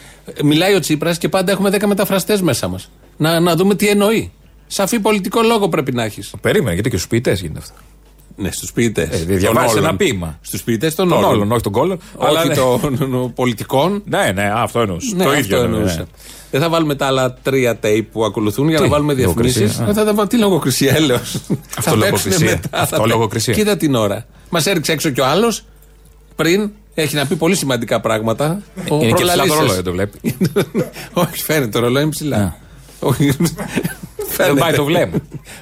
Μιλάει ο Τσίπρας και πάντα έχουμε 10 μεταφραστές μέσα μας. Να, να δούμε τι εννοεί. Σαφή πολιτικό λόγο πρέπει να έχεις. Περίμενε, γιατί και στους ποιητές γίνεται αυτό. Ναι, στους ποιητές. Ε, διαβάζεις ένα ποίημα. Στους ποιητές των, των όλων. Όχι των κόλλων. Όχι ναι. των πολιτικών. Ναι, ναι, αυτό εννοούσε. Ναι, το ίδιο εννοούσε. Δεν θα βάλουμε τα άλλα τρία tape που ακολουθούν για να βάλουμε διαφημίσεις. Δεν θα τα βάλουμε. Τι λογοκρισία, έλεος. Αυτό λογοκρισία. Αυτό λογοκρισία. Κοίτα την ώρα. Μας έριξε έξω κι ο άλλος πριν έχει να πει πολύ σημαντικά πράγματα. Είναι και ψηλά το ρολόι, το βλέπει. Όχι, φαίνεται το ρολόι ψηλά. Δεν πάει το βλέμμα.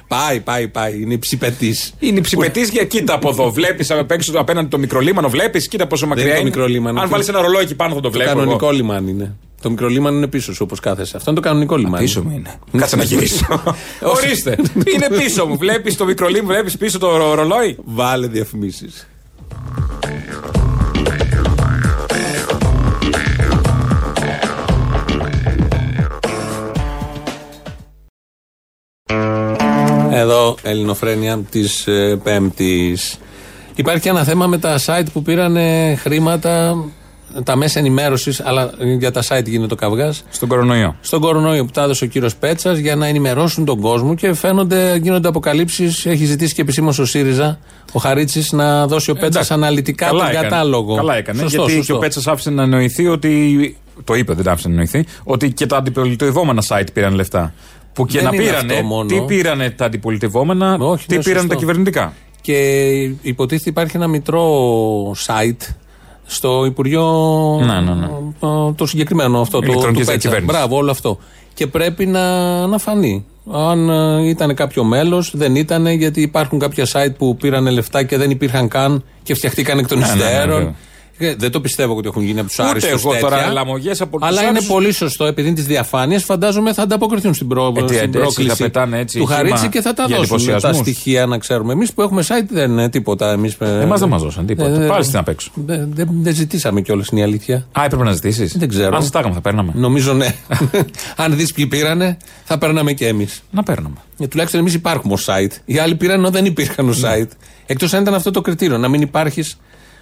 πάει, πάει, πάει. Είναι υψηπετή. Είναι υψηπετή για κοίτα από εδώ. Βλέπεις απ' έξω απέναντι το μικρό λίμανο, βλέπεις. Κοίτα πόσο μακριά είναι. Το μικρό Αν βάλεις ένα ρολόι εκεί πάνω θα το βλέπει. Το κανονικό λιμάνι είναι. Το μικρό λίμανο είναι πίσω σου όπως κάθεσαι. Αυτό είναι το κανονικό λιμάνι. Πίσω μου είναι. Κάτσε να γυρίσω. Ορίστε. Είναι πίσω μου. Βλέπεις το μικρό λίμανο, βλέπεις πίσω το ρολόι. Βάλε διαφημίσεις. Εδώ ελληνοφρένια της ε, Πέμπτης. Υπάρχει ένα θέμα με τα site που πήραν χρήματα, τα μέσα ενημέρωσης, αλλά για τα site γίνεται ο καυγάς. Στον κορονοϊό. Στον κορονοϊό που τα έδωσε ο κύριος Πέτσας για να ενημερώσουν τον κόσμο και φαίνονται, γίνονται αποκαλύψεις. Έχει ζητήσει και επισήμως ο ΣΥΡΙΖΑ, ο Χαρίτσης, να δώσει ο Πέτσας αναλυτικά τον κατάλογο. Καλά έκανε. Σωστό, γιατί σωστό. και ο Πέτσας άφησε να εννοηθεί ότι. Το είπε, δεν άφησε να εννοηθεί. Ότι και τα αντιπολιτευόμενα site πήραν λεφτά. Που και να πήρανε, τι πήρανε τα αντιπολιτευόμενα, Όχι, τι πήραν τα κυβερνητικά; Και υποτίθεται υπάρχει ένα μητρό site στο Υπουργείο. Ναι, ναι, ναι. Το συγκεκριμένο αυτό. Το, το Μπράβο, όλο αυτό. Και πρέπει να, να φανεί. Αν ε, ήταν κάποιο μέλος, δεν ήταν, γιατί υπάρχουν κάποια site που πήραν λεφτά και δεν υπήρχαν καν και φτιαχτήκαν εκ των ναι, ναι, υστέρων. Ε, δεν το πιστεύω ότι έχουν γίνει από τους άριστους. εγώ τέτοια, τώρα λαμογές από Αλλά είναι πολύ σωστό επειδή είναι της διαφάνειας. Φαντάζομαι θα ανταποκριθούν στην, προ... ε, στην πρόκληση έτσι, του Χαρίτση και θα τα δώσουν τα στοιχεία να ξέρουμε. Εμείς που έχουμε site δεν είναι τίποτα. Εμείς ε, δεν μας δώσαν τίποτα. Ε, Πάλι στην απ' έξω. Δεν δε, δε ζητήσαμε κιόλας είναι η αλήθεια. Α, έπρεπε να ζητήσεις. Δεν ξέρω. Αν ζητάγαμε θα παίρναμε. Νομίζω ναι. Αν δεις ποιοι πήρανε, θα παίρναμε κι εμείς. Να παίρναμε. Ε, τουλάχιστον εμείς υπάρχουμε ως site. Οι άλλοι πήραν ενώ δεν υπήρχαν ως ναι. site. Εκτός αν ήταν αυτό το κριτήριο, να μην υπάρχεις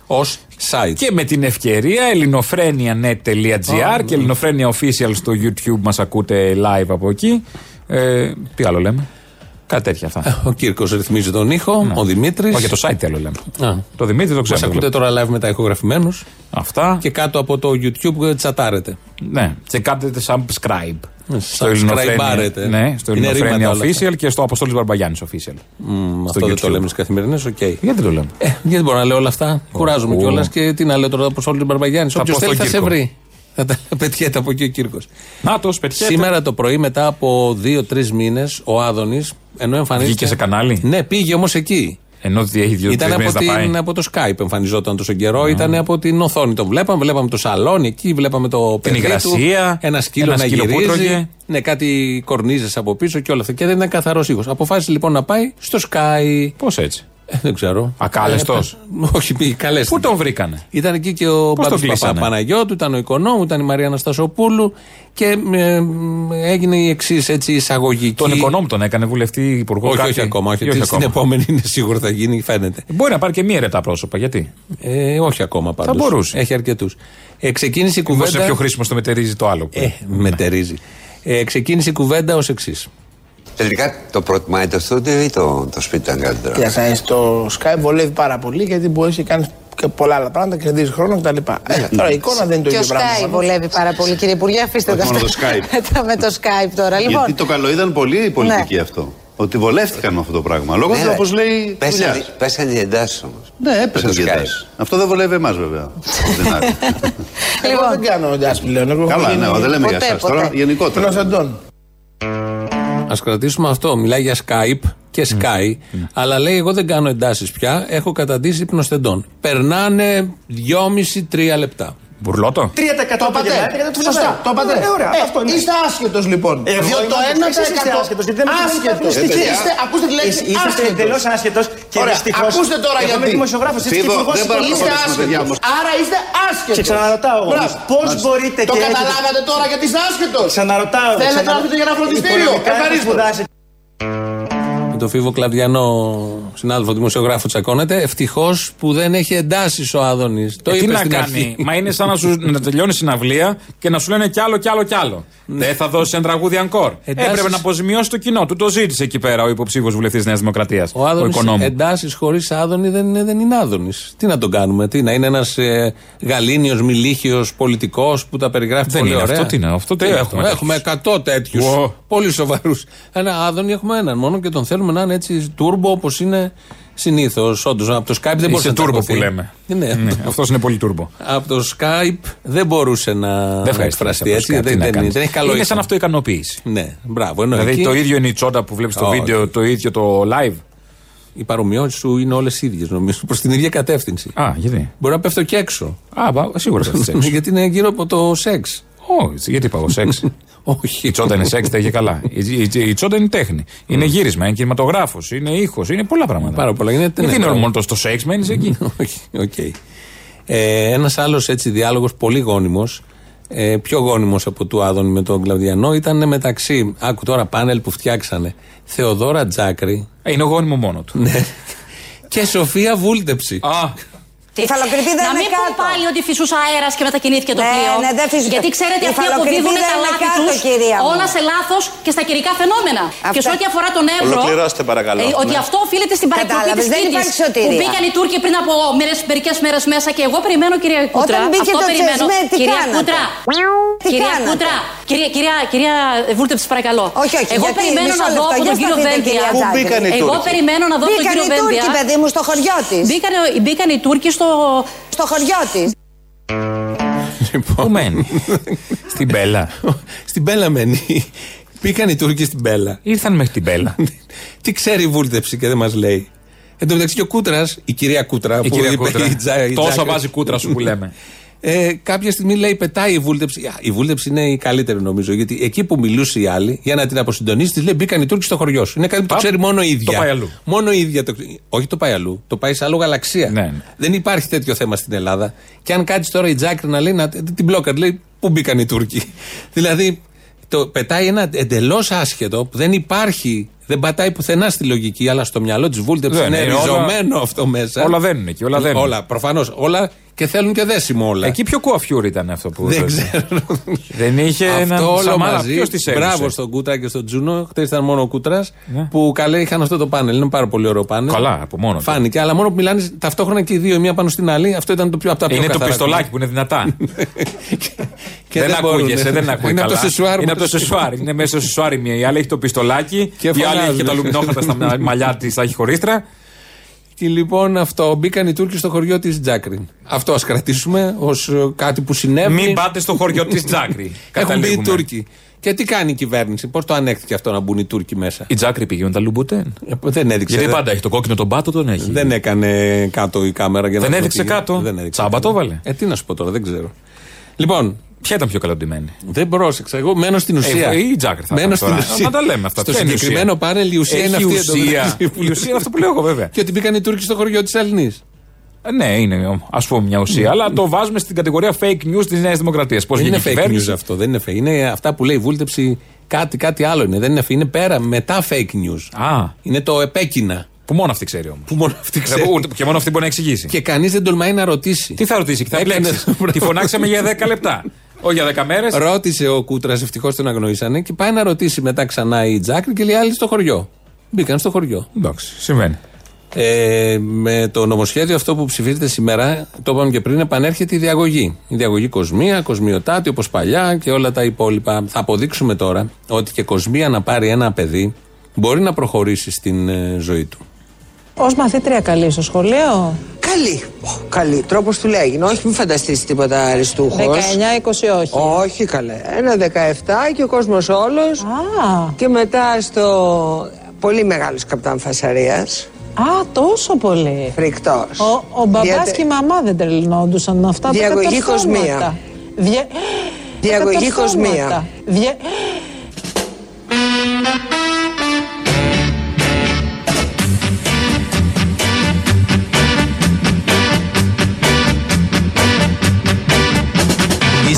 ως site. Και με την ευκαιρία ελληνοφρένια.net.gr και ελληνοφρένια official στο YouTube μας ακούτε live από εκεί. Ε, τι άλλο λέμε; Κάτι τέτοια αυτά. Ε, ο Κύρκος ρυθμίζει τον ήχο, ναι. ο Δημήτρης. Όχι, το site άλλο λέμε. Α. Το Δημήτρη το ξέρω. Μας ακούτε τώρα live με τα ηχογραφημένους. Αυτά. Και κάτω από το YouTube τσατάρετε. Ναι, και κάντε subscribe. Στο Ελληνοφρένια. Ναι, στο Ελληνοφρένια Official και στο Αποστόλης Μπαρμπαγιάννης Official. Mm, αυτό δεν το λέμε στις καθημερινές, οκ. Γιατί δεν το λέμε; Ε, γιατί μπορώ να λέω όλα αυτά; Κουράζομαι κιόλας και τι να λέω τώρα Αποστόλη Μπαρμπαγιάννης. Όποιος θέλει θα σε βρει. Θα τα πετιέται από εκεί ο Κύρκος. Να τος πετιέται. Σήμερα το πρωί, μετά από δύο-τρεις μήνες, ο Άδωνης, ενώ εμφανίστηκε. Βγήκε σε κανάλι; Ναι, πήγε όμως εκεί. Ενώ έχει δύο Ήταν από, την, από το Skype εμφανιζόταν τόσο καιρό. Mm. Ήταν από την οθόνη. Το βλέπαμε, βλέπαμε το σαλόνι εκεί, βλέπαμε το Την υγρασία. Ένα σκύλο ένα να σκύλο γυρίζει. Ναι, κάτι κορνίζες από πίσω και όλα αυτά. Και δεν ήταν καθαρός ήχος. Αποφάσισε λοιπόν να πάει στο Σκάι. Πώς έτσι; Ε, δεν ξέρω. Ακάλεστος. Ε, όχι, καλέστο. Πού τον βρήκανε; Ήταν εκεί και ο Μπάμπη Παπαπαναγιώτου, ήταν ο Οικονόμου, ήταν η Μαρία Αναστασοπούλου και ε, έγινε η εξής εισαγωγική. Τον Οικονόμου τον έκανε βουλευτή υπουργό. Όχι, όχι ακόμα. Όχι, όχι στην επόμενη είναι σίγουρο θα γίνει, φαίνεται. Μπορεί να πάρει και μία ρετά πρόσωπα, γιατί; Ε, όχι ακόμα πάντως. Θα μπορούσε. Έχει αρκετούς. Ε, ξεκίνησε η κουβέντα. Όσο πιο χρήσιμο το μετερίζει το άλλο. Ε, μετερίζει. Ε, ξεκίνησε η κουβέντα ως εξής. Τελικά το προτιμάει το στούντιο ή το, το σπίτι ήταν καλύτερο; Για το Skype βολεύει πάρα πολύ γιατί μπορείς και κάνεις και πολλά άλλα πράγματα, κερδίζεις χρόνο κτλ. Ε, ναι. τώρα η εικόνα δεν είναι το ίδιο πράγμα. Και ο Skype βολεύει πάρα πολύ, κύριε Υπουργέ. Αφήστε το. Με το Skype. με το Skype τώρα. Λοιπόν. Γιατί το καλό ήταν πολύ πολιτική ναι. αυτό. Ότι βολεύτηκαν με αυτό το πράγμα. Λόγω ναι, του, όπως λέει. Πέσανε οι εντάσεις όμως. Ναι, έπεσαν οι εντάσει. Αυτό δεν βολεύει εμάς, βέβαια. Εγώ δεν κάνω εντάσεις πλέον. Καλά, ναι, δεν λέμε για εσάς τώρα. Γενικότερα. Α κρατήσουμε αυτό. Μιλάει για Skype και Sky, αλλά λέει: Εγώ δεν κάνω εντάσεις πια. Έχω καταντήσει υπνοστεντών. Περνάνε 2,5-3 λεπτά. Μπουρλότο. 3% το πάτε. Σωστά. Το πάτε. Ε, ωραία, ε, αυτό είστε άσχετος λοιπόν. Ε, Διότι το 1% είστε άσχετος. Άσχετο. Ακούστε τη λέξη. Είστε εντελώς άσχετος και δυστυχώς. Ακούστε τώρα γιατί. Είμαι δημοσιογράφο. Είστε άσχετος. Άρα είστε άσχετος. Και ξαναρωτάω εγώ. Πώς μπορείτε και. Το καταλάβατε τώρα γιατί είστε άσχετος. Ξαναρωτάω. Θέλετε να έρθετε για ένα φροντιστήριο. Ευχαριστώ. Με το Φίβο Κλαβδιανό, συνάδελφο δημοσιογράφου, τσακώνεται. Ευτυχώς που δεν έχει εντάσεις ο Άδωνης. Το ε, είπε τι να στην κάνει; αρχή. Μα είναι σαν να, σου, να τελειώνει συναυλία και να σου λένε κι άλλο κι άλλο κι άλλο. Δεν θα δώσει ένα τραγούδι encore. Εντάσεις- Έπρεπε να αποζημιώσει το κοινό. Του το ζήτησε εκεί πέρα ο υποψήφιος βουλευτής Νέας Δημοκρατίας. Ο Άδωνης οικονόμου. εντάσεις χωρίς Άδωνη δεν, είναι- δεν είναι Άδωνης. Τι να τον κάνουμε, τι να είναι ένας ε, γαλήνιος, μιλίχιο πολιτικός που τα περιγράφει Δεν πολύ είναι ωραία. αυτό, τι είναι, αυτό τι Τι έχουμε έχουμε 100 τέτοιους. Wow. Πολύ σοβαρούς. Ένα Άδωνη έχουμε έναν μόνο και τον θέλουμε να είναι έτσι τούρμπο όπως είναι συνήθως. Όντως από το Skype δεν μπορούσε Είσαι να τούρμπο τσακωθεί. που λέμε. Ναι. Ναι, αυτός είναι πολύ τούρμπο. Από το Skype δεν μπορούσε να Δεν ευχαριστεί. εκφραστεί έτσι. Τι Δεν, να δεν, κάνεις. δεν έχει καλό Είναι ίχνο. σαν αυτοικανοποίηση. Ναι, μπράβο. Ενώ Δηλαδή εκεί το ίδιο είναι η τσόντα που βλέπεις στο Όχι. βίντεο, το ίδιο το live. οι παρομοιώσει σου είναι όλες ίδιες νομίζω προς την ίδια κατεύθυνση. Α, γιατί; Μπορεί να πέφτω και έξω. Α, μπα, σίγουρα θα σεξ. Γιατί είναι γύρω από το σεξ. Όχι, γιατί είπα εγώ σεξ. Όχι. Η τσόντα είναι σεξ, τα είχε καλά. Η, η, η τσόντα είναι τέχνη. Είναι γύρισμα, είναι κινηματογράφος, είναι ήχος, είναι πολλά πράγματα. Πάρα πολλά. Είναι, Γιατί ναι, είναι μπράβο. μόνο το στο σεξ, μένεις εκεί; Όχι, οκ. Ε, Ένας άλλος έτσι διάλογος πολύ γόνιμος, ε, πιο γόνιμος από του Άδωνη με τον Κλαβδιανό, ήταν μεταξύ. Άκου τώρα πάνελ που φτιάξανε. Θεοδόρα Τζάκρη Ε, είναι γόνιμο μόνο του. ναι, και Σοφία Βούλτεψη. Α, Η φαλοκρηπίδα Να είναι μην πω κάτω. πάλι ότι φυσούσα αέρας και μετακινήθηκε το Ναι, πλοίο. ναι, δεν φυσούσα. Γιατί ξέρετε Η αυτοί φαλοκρηπίδα αποδίδουν τα είναι λάθη κάτω, τους κυρία μου. όλα σε λάθος και στα καιρικά φαινόμενα. Και σε ό,τι αφορά τον Εύρο. Ολοκληρώστε, παρακαλώ. ε, ότι Ναι. αυτό οφείλεται στην παρεκκλοπή Κατάλαβες, τη δεν Κρήτη. υπάρχει σωτηρία. Που μπήκαν οι Τούρκοι πριν από μερικές μέρες μέσα και εγώ περιμένω, κυρία Κούτρα. Όταν μπήκε αυτό το περιμένω. Τσεσμέ, τι κυρία κάνατε; Κούτρα. Τι κυρία κάνατε; Κούτρα. Κυρία, κυρία, κυρία Βούλτεψη, παρακαλώ. Όχι, όχι, Εγώ γιατί, περιμένω μισό να δω λεπτό, από για τον κύριο σταθείτε, Βένδια. κυρία Πού μπήκαν οι Εγώ Τούρκοι; περιμένω να δω τον Μπήκαν κύριο οι Τούρκοι, Βένδια. παιδί μου, στο χωριό της. Μπήκαν, μπήκαν οι Τούρκοι στο, Στο χωριό της. πού μένει; Στην Μπέλα. στην Μπέλα μένει. Πήγαν οι Τούρκοι στην Μπέλα. Ήρθαν μέχρι την Μπέλα. Τι ξέρει η Βούλτεψη και δεν μας λέει. Εν τω μεταξύ και ο Κούτρας, η κυρία Κούτρα, Η που κυρία είπε Κούτρα. η Τζα- η Τόσο Τζάκρη. βάζει κούτρα σου που λέμε. Ε, κάποια στιγμή λέει πετάει η βούλτεψη. Α, Η βούλτεψη είναι η καλύτερη νομίζω. Γιατί εκεί που μιλούσε η άλλη, για να την αποσυντονίσεις, της λέει μπήκαν οι Τούρκοι στο χωριό σου. Είναι κάτι που το Α, ξέρει μόνο η ίδια. το πάει αλλού. Μόνο η ίδια. Το... Όχι το πάει αλλού. Το πάει σε άλλο γαλαξία. Ναι, ναι. Δεν υπάρχει τέτοιο θέμα στην Ελλάδα. Και αν κάτσεις τώρα η Τζάκρη να λέει να, την μπλόκαρ, λέει πού μπήκαν οι Τούρκοι. δηλαδή το πετάει ένα εντελώς άσχετο που δεν υπάρχει. Δεν πατάει πουθενά στη λογική, αλλά στο μυαλό της Βούλτεψης Δεν είναι είναι, όλα- ριζωμένο αυτό μέσα. Όλα δένουν εκεί, όλα δένουν. Όλα, προφανώς. Όλα και θέλουν και δέσιμο όλα. Εκεί ποιο κουαφιούρ ήταν αυτό που. Δεν έδωσε. ξέρω. Δεν είχε ένα Αυτό όλο Σαμάρα, μαζί. ποιος τις έδωσε; Μπράβο στον Κούτρα και στον Τζούνο. Χθες ήταν μόνο ο Κούτρας Ναι. που καλέ είχαν αυτό το πάνελ. Είναι πάρα πολύ ωραίο πάνελ. Καλά, από μόνο του. Φάνηκε, αλλά μόνο που μιλάνε ταυτόχρονα και οι δύο, η μία πάνω στην άλλη. Αυτό ήταν το πιο από τα πιο Είναι το καθαρά. πιστολάκι που είναι δυνατά. Και δεν μπορούν. ακούγεσαι, δεν ακούει Είναι από καλά. το σεσουάρ. Είναι από το σεσουάρ. Είναι μέσα στο σεσουάρ η μία. Η άλλη έχει το πιστολάκι. Και η άλλη έχει φωνάζουν. και τα λουμινόχατα στα μαλλιά της, τα έχει χωρίστρα. Και λοιπόν αυτό, μπήκαν οι Τούρκοι στο χωριό της Τζάκριν. Αυτό ας κρατήσουμε ως κάτι που συνέβη. Μην πάτε στο χωριό της Τζάκρη. Έχουν μπει οι Καταλήγουμε. Τούρκοι. Και τι κάνει η κυβέρνηση, πώς το ανέχθηκε αυτό να μπουν οι Τούρκοι μέσα; Η Τζάκρη πήγε με τα λουμπουτέν. Ε, Δεν έδειξε. Γιατί δεν- πάντα έχει το κόκκινο τον πάτο, τον έχει. Δεν έκανε κάτω η κάμερα για να Δεν το έδειξε πήγε. κάτω. Δεν έδειξε Τσάμπα κάτω. το έβαλε. Ε, τι να σου πω τώρα, δεν ξέρω. Λοιπόν, Ποια ήταν πιο καλοντημένη; δεν πρόσεξα. Εγώ μένω στην ουσία. Ε, η Τζάκρη θα Μένω ήταν στην τώρα. ουσία. Να τα λέμε αυτά. Στο Ποια είναι η συγκεκριμένο ουσία; πάνελ η ουσία Έχει είναι αυτή. ουσία. εντωμεταξύ. Η ουσία είναι αυτό που λέω εγώ, βέβαια. Και ότι μπήκαν οι Τούρκοι στο χωριό της Ελληνής. Ε, Ναι, είναι ας πούμε μια ουσία. Αλλά το βάζουμε στην κατηγορία fake news της Νέας Δημοκρατίας. Πώς Δεν είναι βγήκε η fake news κυβέρνηση. αυτό. Δεν είναι fake. Είναι αυτά που λέει η βούλτεψη. Κάτι, κάτι άλλο είναι. Δεν είναι fake. Είναι πέρα, μετά fake news. Α, Είναι το επέκεινα. που μόνο αυτή ξέρει όμως. Που μόνο αυτή ξέρει. Και μόνο αυτή μπορεί να εξηγήσει. Και κανείς δεν τολμάει να ρωτήσει. Τι θα ρωτήσει, και θα Έκανε- μπλέξει; Τη φωνάξαμε για 10 λεπτά. Όχι για 10 μέρες. Ρώτησε ο Κούτρας, ευτυχώς τον αγνοήσανε, και πάει να ρωτήσει μετά ξανά η Τζάκρη και λέει άλλοι στο χωριό. Μπήκαν στο χωριό. Εντάξει, συμβαίνει. Ε, με το νομοσχέδιο αυτό που ψηφίζεται σήμερα, το είπαμε και πριν, επανέρχεται η διαγωγή. Η διαγωγή κοσμία, κοσμιοτάτη όπως παλιά και όλα τα υπόλοιπα. Θα αποδείξουμε τώρα ότι και κοσμία να πάρει ένα παιδί μπορεί να προχωρήσει στην ε, ζωή του. Ω μαθήτρια καλή στο σχολείο; Καλή. Ω, Καλή. Τρόπος του λέγει. Όχι, μην φανταστείς τίποτα αριστούχος. 19-20 όχι. Όχι, καλέ. Ένα 17 και ο κόσμος όλος. Α, Και μετά στο πολύ μεγάλος καπτάν Φασαρίας. α, τόσο πολύ. Φρικτός. Ο, ο μπαμπάς και η μαμά δεν τρελνόντουσαν με αυτά Διαγωγή τα κατορθώματα. κοσμία. Δια... Διαγωγή τα κοσμία. κατορθώματα.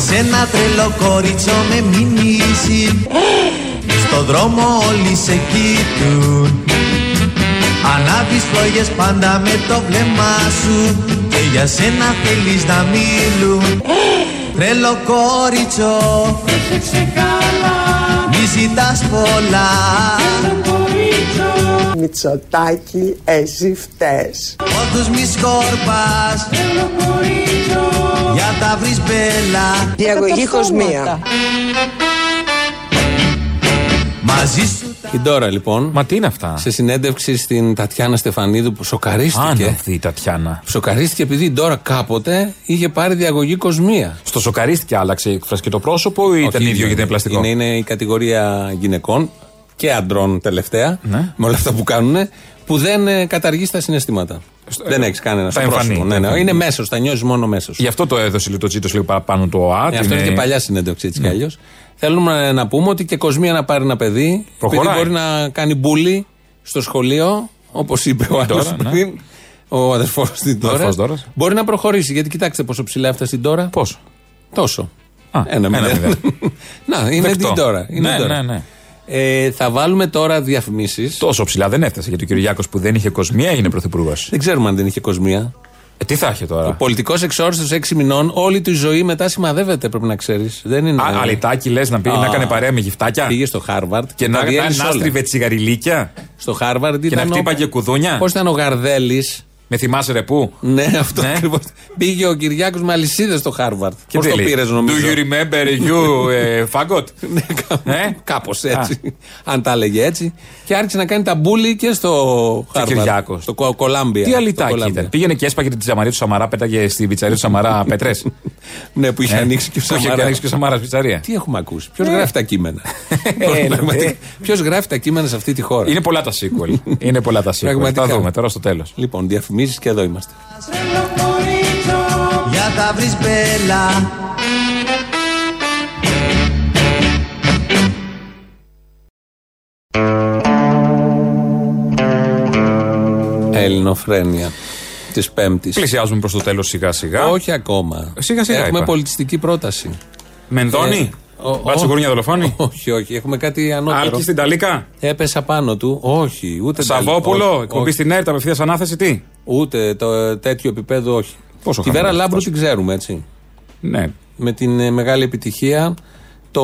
Δια... Είσαι ένα τρελό κορίτσο με μηνύσει Στο δρόμο όλοι σε κοιτούν. Ανάβεις φλόγες πάντα με το βλέμμα σου Και για σένα θέλεις να μιλούν. Τρελό κόριτσο Πρόσεξε καλά Μη ζητάς πολλά Μητσοτάκι, εσύ φταίς. Όντως μη σκόρπας Για τα βρεις μπέλα Διαγωγή κοσμία. Μαζί σου Η Ντόρα λοιπόν. Μα τι είναι αυτά; Σε συνέντευξη στην Τατιάνα Στεφανίδου που σοκαρίστηκε. Άνωθη η Τατιάνα. Σοκαρίστηκε επειδή η Ντόρα κάποτε είχε πάρει διαγωγή κοσμία. Στο σοκαρίστηκε, άλλαξε η έκφραση και το πρόσωπο ή ήταν Όχι, ίδιο γιατί είναι πλαστικό; Είναι, είναι η κατηγορία γυναικών και αντρών τελευταία, Ναι. με όλα αυτά που κάνουν, που δεν ε, καταργεί τα συναισθήματα. δεν έχεις κανένα τα στο πρόσωπο. εμφανή, Ναι, τα ναι. εμφανή. Είναι μέσος, τα νιώθει μόνο μέσος. Γι' αυτό το έδωσε λίγο το τσίτο λίγο παραπάνω το ΑΤ. Ε, αυτό είναι και παλιά συνέντευξη έτσι κι αλλιώς. Θέλουμε να, να πούμε ότι και κοσμία να πάρει ένα παιδί, Προχωράει. επειδή μπορεί να κάνει μπούλι στο σχολείο, όπως είπε ο άλλος Τώρα, ναι. πριν, ο αδερφός στην τώρα. αδερφός Ντόρας. Μπορεί να προχωρήσει, γιατί κοιτάξτε πόσο ψηλά έφτασε την τώρα. Πόσο; Τόσο. Α, ένα ένα μηδέν. μηδέν. να, είναι Δεκτό. την τώρα. Είναι Ναι, την τώρα. ναι, ναι. Ε, θα βάλουμε τώρα διαφημίσεις. Τόσο ψηλά δεν έφτασε γιατί ο Κυριάκο που δεν είχε κοσμία έγινε πρωθυπουργός. Δεν ξέρουμε αν δεν είχε κοσμία. Ε, τι θα είχε τώρα; Ο πολιτικός εξόριστος 6 μηνών, όλη του η ζωή μετά σημαδεύεται, πρέπει να ξέρεις. Δεν είναι. Α, αλητάκι λες να πήγε Α. να έκανε παρέα με γυφτάκια; Πήγε στο Χάρβαρντ Και να, τα να, διέλυσε να όλα. στρίβε τσιγαριλίκια; Στο Χάρβαρντ Και ήταν. να χτύπαγε κουδούνια; Πώς ήταν ο Γαρδέλης; Με θυμάσαι ρε πού; Ναι, αυτό Ναι. ακριβώς. Πήγε ο Κυριάκος με αλυσίδες στο Χάρβαρντ. Και Πώς τι το λέει, πήρες, νομίζω; Do you remember you, ε, faggot? Ε; Κάπως έτσι. Αν τα έλεγε έτσι. Και άρχισε να κάνει τα bully και στο Χάρβαρντ. Κυριάκος. Στο Κο- Κολάμπια. Τι Στο αλητάκι Κολάμπια. ήταν. Πήγαινε και έσπαγε τη τζαμαρία του Σαμαρά, πέταγε στην πιτσαρία του Σαμαρά πέτρες. Ναι, που είχε ανοίξει και ο Που είχε Σαμαράς. ανοίξει και ο Σαμαράς πιτσαρία. Τι έχουμε ακούσει; Ποιος Ε. γράφει τα κείμενα; ναι. Ποιος γράφει τα κείμενα σε αυτή τη χώρα; Είναι πολλά τα sequel. Είναι πολλά τα sequel. Πραγματικά. Θα δούμε τώρα στο τέλος. Λοιπόν, διαφημίσει και εδώ είμαστε. Για τα βρεις μπέλα Ελληνοφρένεια της Πέμπτης. Πλησιάζουμε προς το τέλος σιγά σιγά. Όχι ακόμα. Σιγά σιγά Έχουμε είπα. πολιτιστική πρόταση. Μενδώνη. Ε, ο- Μπάτσο ο- γούρνια δολοφόνη. Όχι, όχι. Έχουμε κάτι ανώτερο. Άλκη στην Ταλίκα. Έπεσα πάνω του. Όχι, ούτε Σαββόπουλο. όχι, Εκπομπή όχι. στην ΕΡΤ, απευθείας ανάθεση τι; Ούτε το τέτοιο επίπεδο, όχι. Πόσο Τη Βέρα χαμηλός, Λάμπρου πόσο. την ξέρουμε, έτσι. Ναι. Με την ε, μεγάλη επιτυχία το.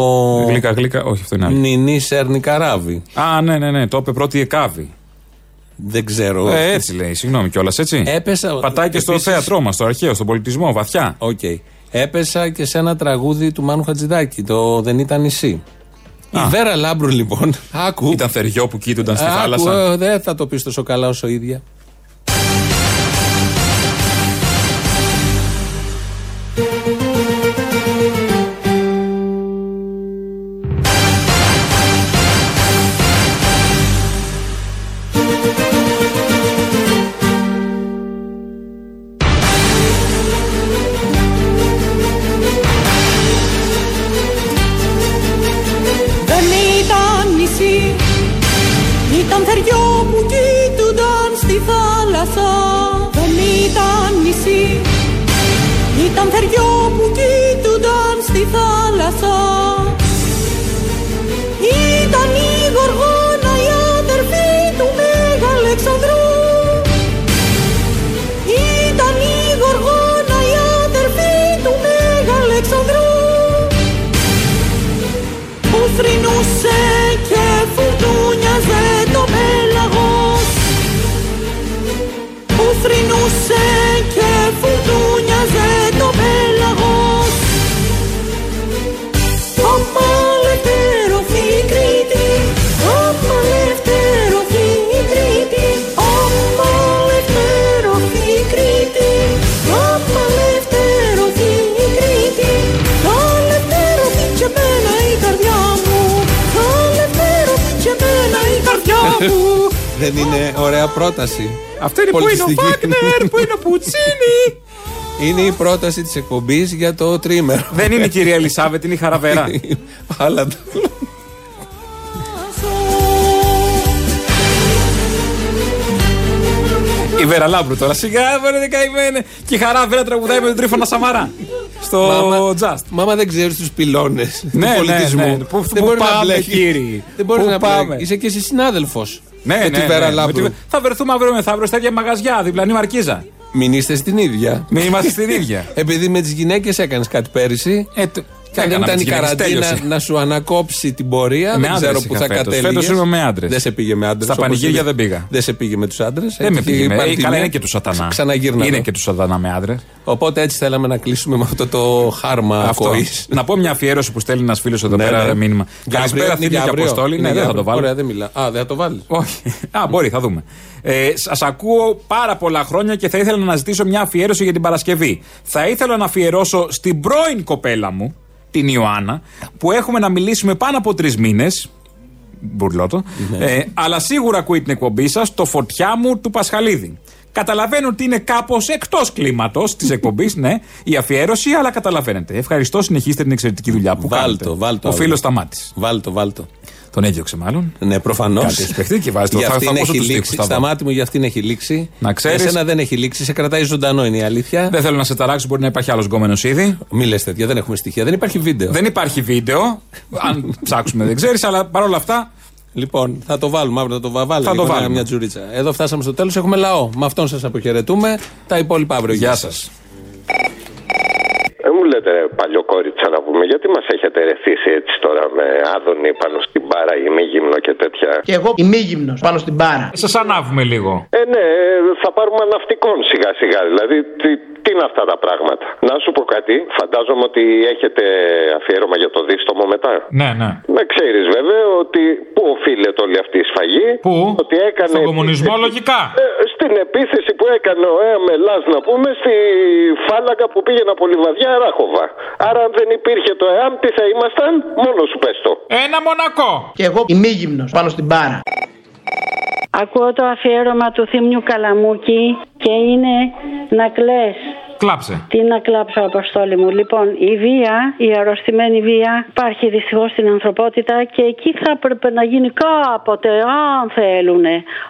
Γλύκα, γλύκα. Όχι, αυτό είναι άλλο. Νινί σέρνει καράβι. Α, ναι, ναι, ναι. Το είπε πρώτη η Εκάβη. Δεν ξέρω. Ε, έτσι λέει, συγγνώμη κιόλας, έτσι. Έπεσα. Πατάει και στο επίσης- θέατρό μας, στο αρχαίο, στον πολιτισμό, βαθιά. Οκ. Έπεσα και σε ένα τραγούδι του Μάνου Χατζηδάκη. Το Δεν ήταν νησί. Η Βέρα Λάμπρου λοιπόν. Άκου. Ήταν θεριό που κείτονταν στη Άκου, θάλασσα. ε, δεν θα το πεις τόσο καλά όσο ίδια. Δεν είναι ωραία πρόταση. Αυτό είναι που είναι ο Πολιτιστική. Βάγνερ, που είναι ο Πουτσίνη. Είναι η πρόταση της εκπομπής για το τρίμερο. Δεν είναι η κυρία Ελισάβετ, είναι η Χαραβέρα. Αλλά Η Βέρα Λάμπρου τώρα. Σιγά, μωρέ, δεν καημένε. Και η Χαραβέρα τραγουδάει με τον Τρίφωνα Σαμαρά. Στο Just. Μάμα δεν ξέρει τους πυλώνες Ναι, του πολιτισμού. ναι, ναι. Πού- δεν πού μπορεί να πάμε, μπλέκει. κύριοι; Δεν μπορεί Πού να πάμε; μπλέκει. Είσαι και εσύ συνάδελφος. Ναι, με ναι, τη Βέρα ναι, Λαμπρού. με τη- Θα βρεθούμε αύριο μεθαύριο στα ίδια μαγαζιά, διπλανή μαρκίζα. Μην είστε στην ίδια. Μην είμαστε στην ίδια. Επειδή με τις γυναίκες έκανες κάτι πέρυσι. Ε, το- Και αν δεν έκανα ήταν με η τις γυναίκες, καραντίνα τέλειωσε. να σου ανακόψει την πορεία, Με δεν ξέρω άντρες που είχα θα φέτος. κατέληγε. Φέτος είμαι με άντρες. Δεν σε πήγε με άντρες. Στα πανηγύρια δεν πήγα. Δεν σε πήγε με τους άντρες. Δεν με πήγε. με- Ε, καλά, είναι και του σατανά. Ξαναγύρνα. Είναι εδώ. και του σατανά με άντρες. Οπότε έτσι θέλαμε να κλείσουμε με αυτό το χάρμα Αυτό. ακοή. Να πω μια αφιέρωση που στέλνει ένας φίλος εδώ Ναι, πέρα ναι. μήνυμα. Για Καλησπέρα, αύριο, είναι Θήμιο για και αύριο. Αποστόλη. Είναι Ναι, για δεν θα το αύριο. βάλω. Ωραία, δεν μιλά. Α, δεν θα το βάλεις. Όχι. Α, μπορεί, θα δούμε. Ε, Σας ακούω πάρα πολλά χρόνια και θα ήθελα να ζητήσω μια αφιέρωση για την Παρασκευή. Θα ήθελα να αφιερώσω στην πρώην κοπέλα μου, την Ιωάννα, που έχουμε να μιλήσουμε πάνω από τρεις μήνες. Μπουρλότο. Ναι. Ε, αλλά σίγουρα ακούει την εκπομπή σας, το φωτιά μου του Πασχαλίδη. Καταλαβαίνω ότι είναι κάπως εκτός κλίματος της εκπομπής, ναι, η αφιέρωση, αλλά καταλαβαίνετε. Ευχαριστώ, συνεχίστε την εξαιρετική δουλειά που Βάλτο, κάνετε. βάλτο. Ο αύριο. φίλος σταμάτη. Βάλτο, βάλτο. Τον έδιωξε μάλλον. Ναι, προφανώς. Κάτι έχει παιχτεί και βάζει το. Για Θα, θα αυτήν ακούσω έχει τους λήξει. τοίχους, θα Στα δω. μάτια μου για αυτήν έχει λήξει. Να ξέρεις- Για σένα δεν έχει λήξει. Σε κρατάει ζωντανό είναι η αλήθεια. Δεν θέλω να σε ταράξω, μπορεί να υπάρχει άλλος γκόμενος ήδη. Μη λες τέτοια, δεν έχουμε στοιχεία. Δεν υπάρχει βίντεο. Δεν υπάρχει βίντεο. Αν ψάξουμε, δεν ξέρεις, αλλά παρόλα αυτά. Λοιπόν, θα το βάλουμε αύριο, θα το βα- βάλουμε Θα το λίγο, βάλουμε. μια τζουρίτσα. Εδώ φτάσαμε στο τέλος, έχουμε λαό. Με αυτόν σας αποχαιρετούμε. Τα υπόλοιπα αύριο. Γεια σας. Δεν μου λέτε ρε, παλιοκόριτσα να πούμε, γιατί μας έχετε ρεθίσει έτσι τώρα με άδωνη πάνω στην μπάρα, ημίγυμνο και τέτοια; Και εγώ ημίγυμνος πάνω στην μπάρα. Σας ανάβουμε λίγο. Ε, ναι, ε, θα πάρουμε ναυτικών σιγά σιγά. Δηλαδή, τι, τι είναι αυτά τα πράγματα. Να σου πω κάτι, φαντάζομαι ότι έχετε αφιέρωμα για το δίστομο μετά. Ναι, ναι. Να ξέρεις βέβαια ότι πού οφείλεται όλη αυτή η σφαγή. Πού; Ότι έκανε Στον κομμουνισμό, λογικά. Ε, στην επίθεση που έκανε ο ΕΑΜΕΛΑΣ να πούμε στη φάλαγγα που πήγαινα πολύ βαδιά Ράχοβα. Άρα αν δεν υπήρχε το ΕΑΜ τι θα ήμασταν, μόνο σου πες το. Ένα μονακό. Και εγώ ημίγυμνος πάνω στην μπάρα. Ακούω το αφιέρωμα του Θήμιου Καλαμούκη και είναι να κλαις. Κλάψε. Τι να κλάψω, Αποστόλη μου. Λοιπόν, η βία, η αρρωστημένη βία, υπάρχει δυστυχώς στην ανθρωπότητα και εκεί θα έπρεπε να γίνει κάποτε, αν θέλουν,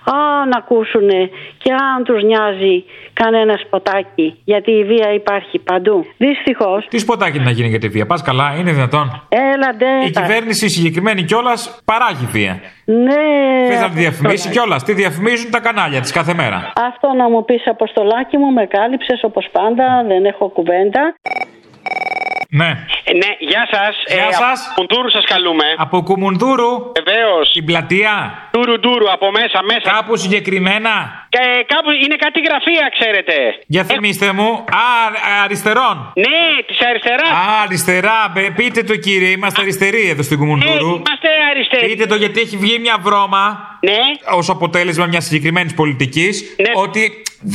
αν ακούσουν και αν τους νοιάζει κανένας σποτάκι. Γιατί η βία υπάρχει παντού. Δυστυχώς. Τι σποτάκι να γίνει για τη βία. Πας καλά, είναι δυνατόν. Έλαντε. Η κυβέρνηση συγκεκριμένη κιόλας παράγει βία. Ναι. Θες να τη διαφημίσει κιόλας. Τι διαφημίζουν τα κανάλια της κάθε μέρα. Αυτό να μου πεις Αποστολάκι μου, με κάλυψες όπως πάντα, δεν έχω κουβέντα. Ναι. Ναι, γεια σας. Γεια σας. Από Κουντούρου σας καλούμε. Από Κουμουνδούρου. Βεβαίως. Την πλατεία. Τούρου ντούρου, από μέσα, μέσα. Κάπου συγκεκριμένα. Και κάπου είναι κάτι γραφεία, ξέρετε. Για θυμίστε μου. Α, αριστερών. Ναι, της αριστεράς. Α, αριστερά. Μπε, Πείτε το κύριε, είμαστε αριστεροί εδώ στην Κουμουνδούρου. Ναι, είμαστε αριστεροί. Πείτε το γιατί έχει βγει μια βρώμα. Ναι. Ω αποτέλεσμα μιας συγκεκριμένης πολιτικής. Ότι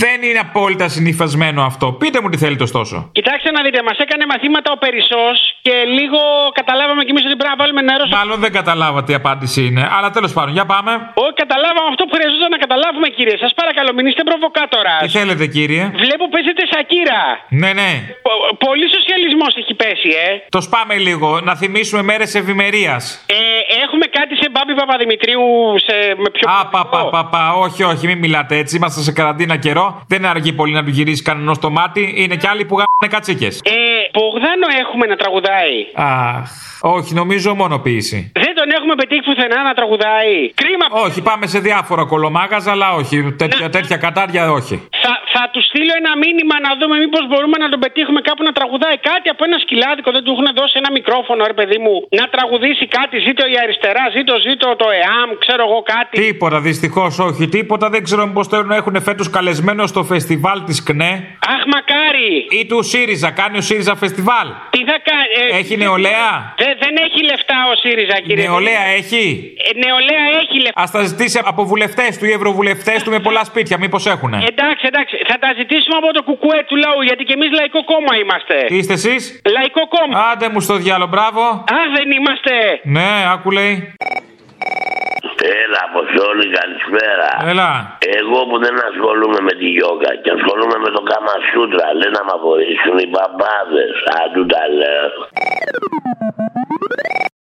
δεν είναι απόλυτα συνηθισμένο αυτό. Πείτε μου τι θέλετε ωστόσο. Κοιτάξτε να δείτε, μας έκανε μαθήματα ο Περισσός και λίγο καταλάβαμε κι εμείς ότι πρέπει να βάλουμε νερό στο. Μάλλον δεν καταλάβατε τι απάντηση είναι. Αλλά τέλος πάντων, για πάμε. Όχι, καταλάβαμε αυτό που χρειαζόταν να καταλάβουμε, κύριε. Σας παρακαλώ, μην είστε προβοκάτορας. Τι θέλετε, κύριε; Βλέπω παίζετε σακύρα. Ναι, ναι. Πο- Πολύ σοσιαλισμός έχει πέσει, ε. Το σπάμε λίγο. Να θυμίσουμε μέρες ευημερίας. ε. Έχουμε κάτι σε Μπάμπη Παπαδημητρίου σε... με πιο. Α, πα, πα, πα, πα, όχι, όχι, μην μιλάτε έτσι. Είμαστε σε καραντίνα καιρό. Δεν αργεί πολύ να του γυρίσει κανένα το μάτι. Είναι κι άλλοι που γάνε κατσίκες. Ε, Μπογδάνο έχουμε να τραγουδάει. Αχ, όχι, νομίζω μονοποίηση. Δεν τον έχουμε πετύχει πουθενά να τραγουδάει. Κρίμα. Όχι, πάμε σε διάφορα κολομάγαζα, αλλά όχι. Τέτοια, τέτοια κατάρια όχι. Θα, θα του στείλω ένα μήνυμα να δούμε μήπως μπορούμε να τον πετύχουμε κάπου να τραγουδάει κάτι από ένα σκυλάδικο. Δεν του έχουν δώσει ένα μικρόφωνο, ρε παιδί μου. Να τραγουδήσει κάτι. Ζήτω η αριστερά, ζήτω, ζήτω το ΕΑΜ, ξέρω εγώ κάτι. Τίποτα, δυστυχώς όχι. Τίποτα. Δεν ξέρω πώς θέλουν να έχουν φέτος καλεσμένο στο φεστιβάλ της ΚΝΕ. Αχ, μακάρι. Ή του ΣΥΡΙΖΑ. Κάνει ο ΣΥΡΙΖΑ φεστιβάλ. Τι θα κάνει. Έχει νεολαία; Δε, δεν έχει λεφτά ο ΣΥΡΙΖΑ, κύριε. Νεολαία έχει; Ε, νεολαία έχει λεφτά. Α τα ζητήσει από βουλευτές του ή ευρωβουλευτές του με πολλά σπίτια, μήπως έχουν. Εντάξει, εντάξει. Θα τα ζητήσουμε από το κουκουέ του λαού, γιατί και εμείς λαϊκό κόμμα είμαστε. Τι είστε εσείς; Λαϊκό κόμμα. Άντε μου στο διάλο, μπράβο. Α, δεν είμαστε. Ναι, άκου λέει. Έλα, Αποστόλη, καλησπέρα. Έλα. Εγώ που δεν ασχολούμαι με τη γιόγκα και ασχολούμαι με το καμασούτρα, λέει να μα απορρίσουν οι μπαμπάδες. Αντού τα λέω.